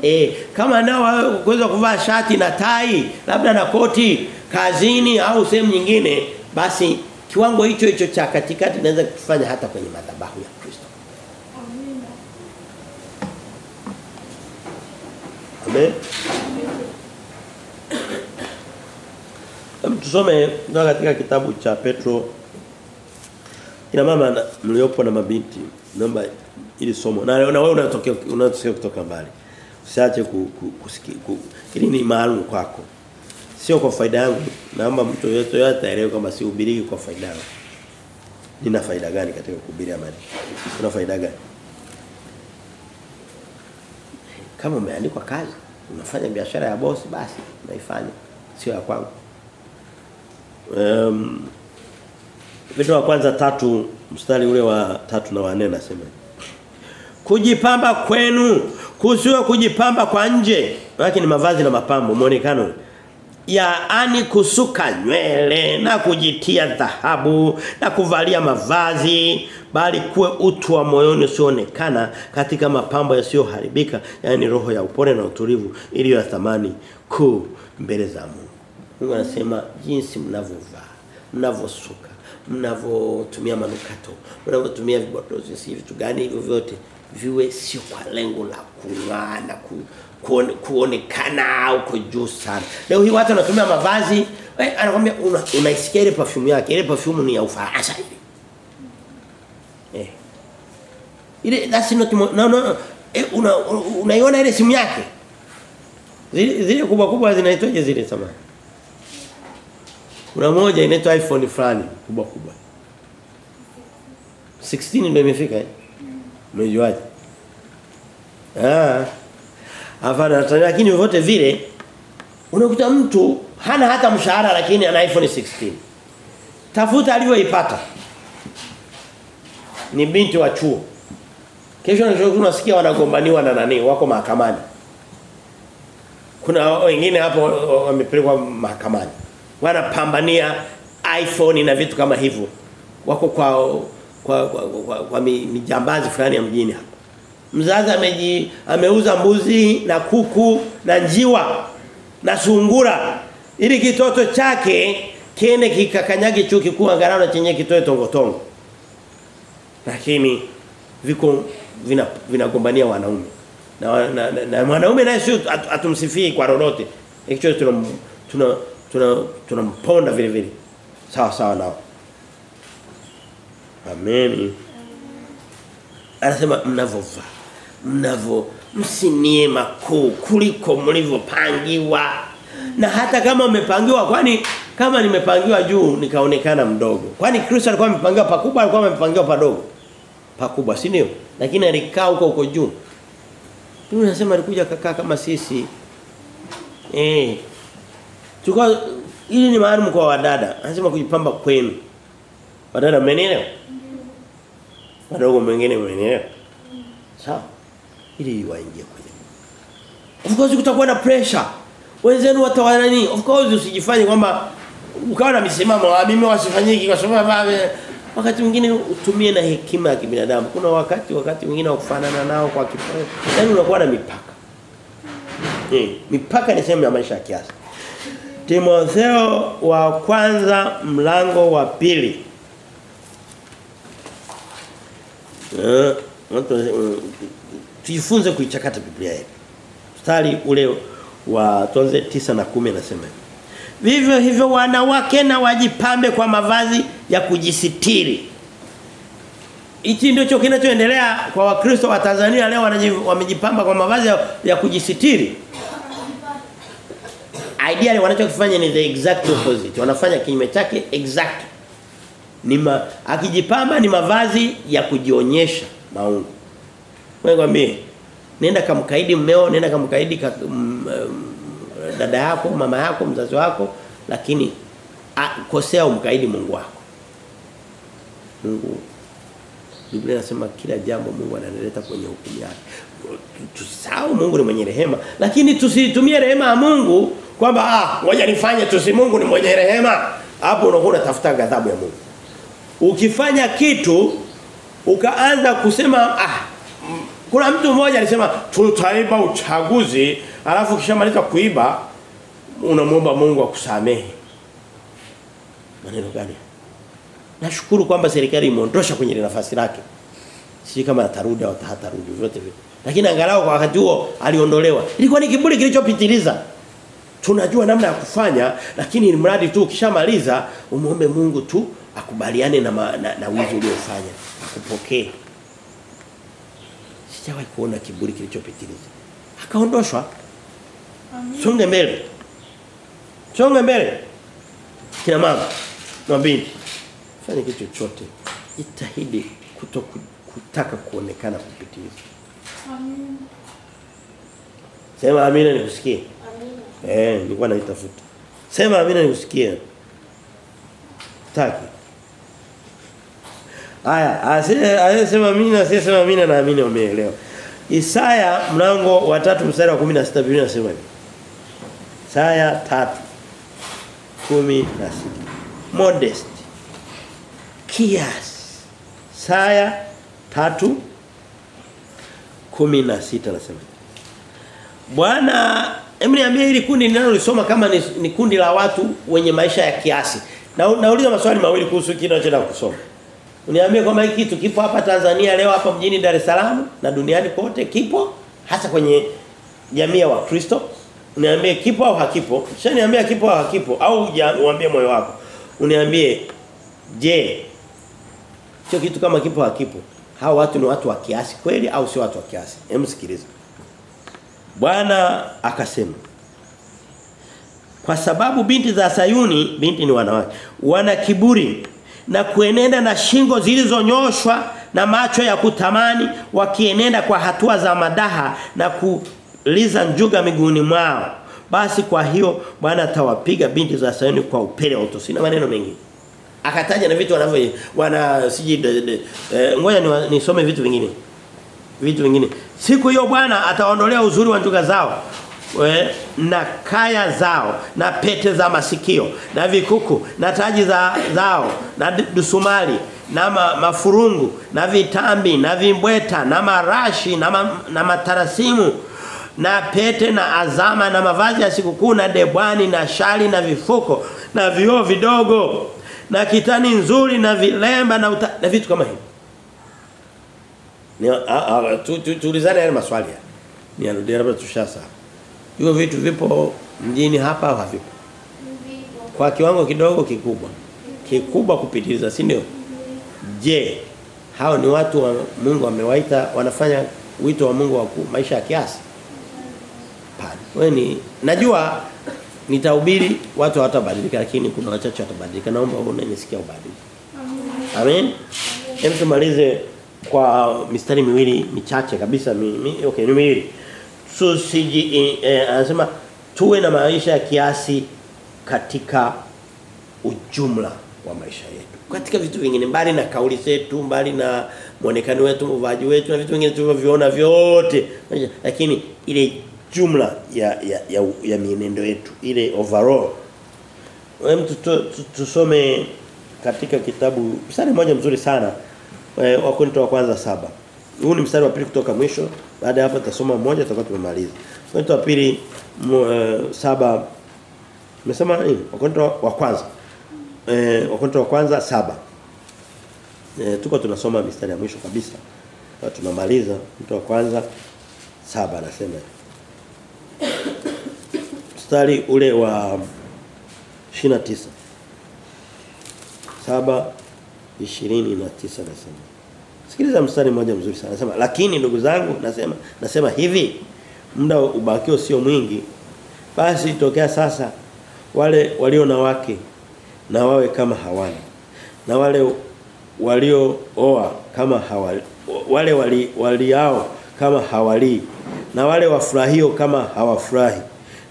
Eh, kama nao kuweza kuvaa shati na tai, labda na koti kazini au sehemu nyingine, basi kiwango hicho hicho cha katikati naweza kufanya hata kwenye madhabahu ya Kristo. Amen. Amen. tusome katika kitabu cha Petro. Kina mama mliopo na mabinti, naomba ili somo. Na na wewe unatokea unatokea kutoka mbali. Usiache kusikia hili ili ni maalum kwako. Sio kwa faida yangu. Naomba mtu yote yote aelewe kwamba si ubiriki kwa faida yangu. Nina faida gani katika kuhubiri amani? Kuna faida gani? Kama umeandikwa kazi, unafanya biashara ya bosi basi naifanya Sio ya kwangu. Um, Petro wa kwanza tatu mstari ule wa tatu na wanne nasema. Kujipamba kwenu kusiwe kujipamba kwa nje. Maana ni mavazi na mapambo muonekano. Yaani kusuka nywele na kujitia dhahabu na kuvalia mavazi bali kuwe utu wa moyoni usionekana katika mapambo yasiyoharibika yani roho ya upole na utulivu iliyo ya thamani kuu mbele za Mungu. Mungu anasema jinsi mnavyovaa, mnavosuka, mnavotumia manukato, mnavotumia vibodozi si vitu gani hivyo vyote viwe sio kwa lengo la kung'aa na ku, kuone, kuonekana uko juu sana. Leo hii watu wanatumia mavazi, eh, anakuambia una, unaisikia ile perfume yake, ile perfume ni ya Ufaransa hivi. Eh. Ile that's not no no no eh, una unaiona ile simu yake. Zile zile kubwa kubwa zinaitwaje zile samani? Kuna moja inaitwa iPhone fulani kubwa kubwa. 16 ndio imefika eh? Umejuaje? Ah. Hapana lakini vyote vile unakuta mtu hana hata mshahara lakini ana iPhone 16. Tafuta aliyoipata. Ni binti wa chuo. Kesho na unasikia wanagombaniwa na nani wako mahakamani. Kuna wengine hapo wamepelekwa mahakamani. Wanapambania iPhone na vitu kama hivyo. Wako kwa kwa kwa, kwa, kwa mijambazi fulani ya mjini hapa. Mzazi ameji ameuza mbuzi na kuku na njiwa na sungura ili kitoto chake kiende kikakanyage chuo kikuu angalau na chenye kitoe tongotongo. Lakini viko vinagombania vina wanaume. Na, na, na, na mwanaume naye sio at- atumsifii kwa lolote. Hicho tuna tuna tuna tunamponda vile vile. Sawa sawa nao. Amen. Anasema mnavovaa mnavo msinie makuu kuliko mlivyopangiwa. Na hata kama umepangiwa kwani kama nimepangiwa juu nikaonekana mdogo. Kwani Kristo alikuwa amepangiwa pakubwa alikuwa amepangiwa padogo? Pakubwa, si ndio? Lakini alikaa huko huko juu. Biblia inasema alikuja kakaa kama sisi. Eh. Tukao ili ni maalum kwa wadada. Anasema kujipamba kwenu. Wadada mmenielewa? Wadogo mwingine mmenielewa? Sawa. Ili waingie kwenye. Of course kutakuwa na pressure. Wenzenu watawana nini? Of course usijifanye kwamba ukawa na misimamo, "Ah, mimi wasifanyiki kwa sababu wakati mwingine utumie na hekima ya kibinadamu. Kuna wakati wakati mwingine wa nao kwa kipato. Yaani unakuwa na mipaka. Eh, mipaka ni sehemu ya maisha ya kiasi. Timotheo wa kwanza mlango wa pili. Eh, tujifunze kuichakata Biblia yetu. Mstari ule wa tuanze tisa na kumi anasema hivi. Vivyo hivyo wanawake na wajipambe kwa mavazi ya kujisitiri. Hichi ndicho kinachoendelea kwa Wakristo wa Tanzania leo wamejipamba kwa mavazi ya, ya kujisitiri. Ideally wanachokifanya ni the exact opposite. Wanafanya kinyume chake exact. Ni ma, akijipamba ni mavazi ya kujionyesha maungu. Wewe kwambie nenda kamkaidi mmeo, nenda kamkaidi ka, m, m, dada yako, mama yako, mzazi wako lakini a, kosea umkaidi Mungu wako. Mungu Biblia inasema kila jambo Mungu analeta kwenye hukumu yake. Tusahau Mungu ni mwenye rehema, lakini tusitumie rehema ya Mungu kwamba ah ngoja nifanye tusi Mungu ni mwenye rehema. Hapo unakuwa unatafuta ghadhabu ya Mungu. Ukifanya kitu ukaanza kusema ah kuna mtu mmoja alisema tutaiba uchaguzi alafu kishamaliza kuiba unamwomba Mungu akusamehe. Maneno gani? Nashukuru kwamba serikali imeondosha kwenye nafasi lake. Si kama atarudi au hatarudi vyote vile. Lakini angalau kwa wakati huo aliondolewa. Ilikuwa ni kiburi kilichopitiliza. Tunajua namna ya kufanya lakini ni mradi tu ukishamaliza umuombe Mungu tu akubaliane na, ma, na, na wizi uliofanya. Akupokee. Sijawahi kuona kiburi kilichopitiliza. Akaondoshwa. Songe mbele. Songe mbele. Kina mama na binti fanya kitu chochote jitahidi kuto kutaka kuonekana kupitiliza amina sema amina nikusikie Amina. eh nilikuwa naitafuta sema amina nikusikie taki Haya, asiyesema amina, asiyesema mimi naamini umeelewa. Isaya mlango wa 3 mstari wa 16 Biblia inasema hivi. Isaya 3 16. Modest. Kias. Isaya 3 16 nasema. Bwana Hebu niambie hili kundi ninalolisoma kama ni, ni kundi la watu wenye maisha ya kiasi. Na nauliza maswali mawili kuhusu kile ninachotaka kusoma. Uniambie kwamba hiki kitu kipo hapa Tanzania leo hapa mjini Dar es Salaam na duniani kote kipo hasa kwenye jamii ya Wakristo. Uniambie kipo au hakipo? Shaniambia kipo au hakipo au uambie moyo wako. Uniambie je, sio kitu kama kipo hakipo. Hao watu ni watu wa kiasi kweli au sio watu wa kiasi? Hebu sikiliza. Bwana akasema Kwa sababu binti za Sayuni, binti ni wanawake, wana kiburi na kuenenda na shingo zilizonyoshwa na macho ya kutamani wakienenda kwa hatua za madaha na kuliza njuga miguuni mwao. Basi kwa hiyo Bwana atawapiga binti za Sayuni kwa upele wa utosi na maneno mengi. Akataja na vitu wanavyo wana siji e, ngoja nisome vitu vingine. Vitu vingine. Siku hiyo Bwana ataondolea uzuri wa njuga zao we, na kaya zao na pete za masikio na vikuku na taji za zao na dusumali na ma, mafurungu na vitambi na vimbweta na marashi na, ma, na matarasimu na pete na azama na mavazi ya sikukuu na debwani na shali na vifuko na vioo vidogo na kitani nzuri na vilemba na, uta, na vitu kama hivi. Ni tuulizane yale maswali ni anudera tushasa hivyo vitu vipo mjini hapa au havipo? Kwa kiwango kidogo kikubwa. Kikubwa kupitiliza si ndio? Je hao ni watu wa Mungu amewaita wanafanya wito wa Mungu wa maisha ya kiasi? Pana wewe ni najua nitahubiri watu hawatabadilika lakini kuna wachache watabadilika. Naomba unanisikia ubadilike amen. Hebu tumalize kwa mistari miwili michache kabisa mi, mi, okay ni miwili tusiji eh, anasema tuwe na maisha ya kiasi katika ujumla wa maisha yetu. Katika vitu vingine mbali na kauli zetu mbali na muonekano wetu uvaji wetu na vitu vingine tulivyoviona vyote. Lakini ile jumla ya ya ya, ya mienendo yetu ile overall. Wewe tusome katika kitabu mstari mmoja mzuri sana. Eh, wa kwanza saba. Huu ni mstari wa pili kutoka mwisho baada ya hapo tutasoma moja tutakuwa tumemaliza Wakorintho wa pili uh, saba Nimesema nini? Wakorintho wa kwanza. Eh Wakorintho wa kwanza saba Eh tuko tunasoma mistari ya mwisho kabisa. Na tunamaliza mtu wa kwanza saba anasema. Mstari ule wa 29. Saba 29 nasema. Sikiliza mstari mmoja mzuri sana. Anasema lakini ndugu zangu nasema nasema hivi muda ubakio sio mwingi. Basi tokea sasa wale walio na wake na wawe kama hawana na wale walio oa kama hawali wale wali waliao kama hawali. Na wale wafurahio kama hawafurahi.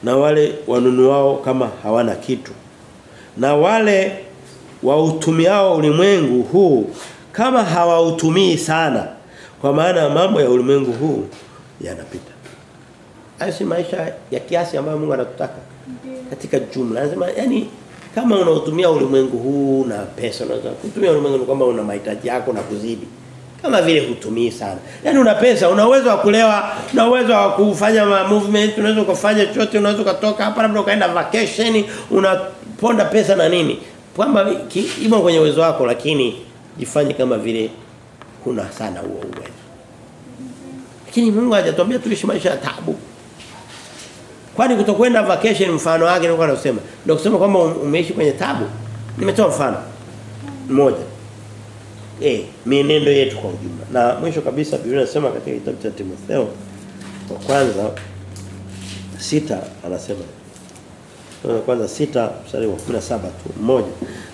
Na wale wanunuao kama hawana kitu. Na wale wautumiao ulimwengu huu kama hawautumii sana kwa maana mambo ya ulimwengu huu yanapita. Hayo si maisha ya kiasi ambayo Mungu anatutaka. Katika jumla anasema yani kama unautumia ulimwengu huu na pesa unaweza kutumia ulimwengu ni kwamba una mahitaji yako na kuzidi. Kama vile hutumii sana. Yani una pesa una uwezo wa kulewa una uwezo wa kufanya movement unaweza kufanya chochote unaweza kutoka hapa labda ukaenda vacation unaponda pesa na nini. Kwamba imo kwenye uwezo wako lakini jifanye kama vile huna sana huo uwezo lakini Mungu hajatuambia tuishi maisha ya taabu Kwani kutokwenda vacation mfano wake nilikuwa nasema. Ndio kusema kwamba umeishi kwenye taabu Nimetoa mfano mmoja. Eh, mienendo yetu kwa ujumla. Na mwisho kabisa Biblia inasema katika kitabu cha Timotheo wa kwanza sita anasema. Kwa kwanza sita mstari wa 17 tu mmoja.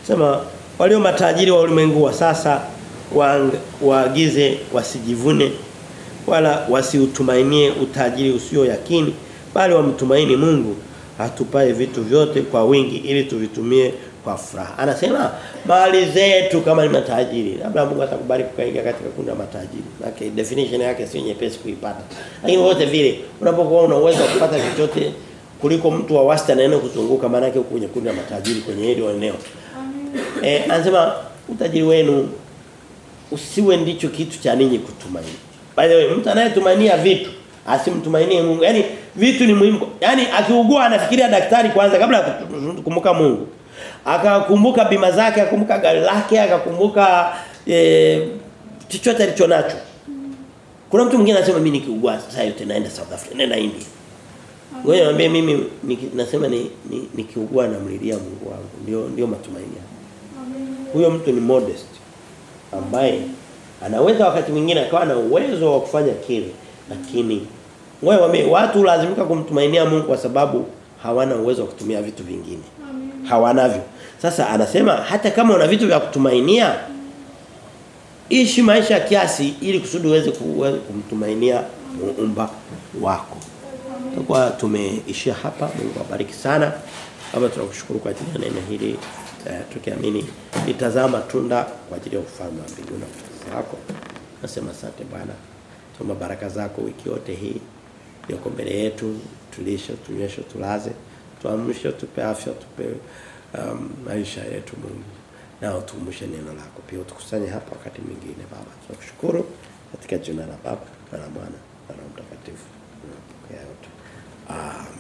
Sema walio matajiri wa ulimwengu wa sasa waagize wasijivune wala wasiutumainie utajiri usio yakini bali wamtumaini Mungu atupae vitu vyote kwa wingi ili tuvitumie kwa furaha. Anasema mali zetu kama ni matajiri. Labda Mungu atakubariki kuingia katika kundi la matajiri. Maana definition yake sio nyepesi kuipata. Lakini wote vile unapokuwa una uwezo wa kupata chochote kuliko mtu wa wastani anaye kuzunguka maana yake uko kwenye kundi la matajiri kwenye hilo eneo. Eh anasema utajiri wenu usiwe ndicho kitu cha ninyi kutumaini. By the way mtu anayetumainia vitu asimtumainie Mungu. Yaani vitu ni muhimu. Yaani akiugua anafikiria daktari kwanza kabla ya kukumbuka Mungu. Akakumbuka bima zake, akakumbuka gari lake, akakumbuka eh chochote alichonacho. Kuna mtu mwingine anasema mimi nikiugua sasa yote naenda South Africa, naenda India. Ngoja niambie mimi nasema ni, ni nikiugua namlilia Mungu wangu. Ndio ndio matumaini yangu. Huyo mtu ni modest ambaye anaweza wakati mwingine akawa na uwezo wa kufanya kile lakini wewe wame watu lazimika kumtumainia Mungu kwa sababu hawana uwezo wa kutumia vitu vingine. Hawanavyo. Sasa anasema hata kama una vitu vya kutumainia ishi maisha kiasi ili kusudi uweze kumtumainia muumba wako. Kwa tumeishia hapa. Mungu awabariki sana. Baba tunakushukuru kwa ajili ya neno hili. Uh, tukiamini itazama tunda kwa ajili ya ufalme wa mbinguni na wako. Nasema asante Bwana. Tuma baraka zako wiki yote hii. Yoko mbele yetu, tulishe, tunyweshe, tulaze, tuamshe, tupe afya, tupe um, maisha yetu Mungu. Na utukumbushe neno lako. Pia utukusanye hapa wakati mwingine Baba. Tunakushukuru katika jina la Baba na la Mwana na la Mtakatifu. Tunapokea yote. Amen.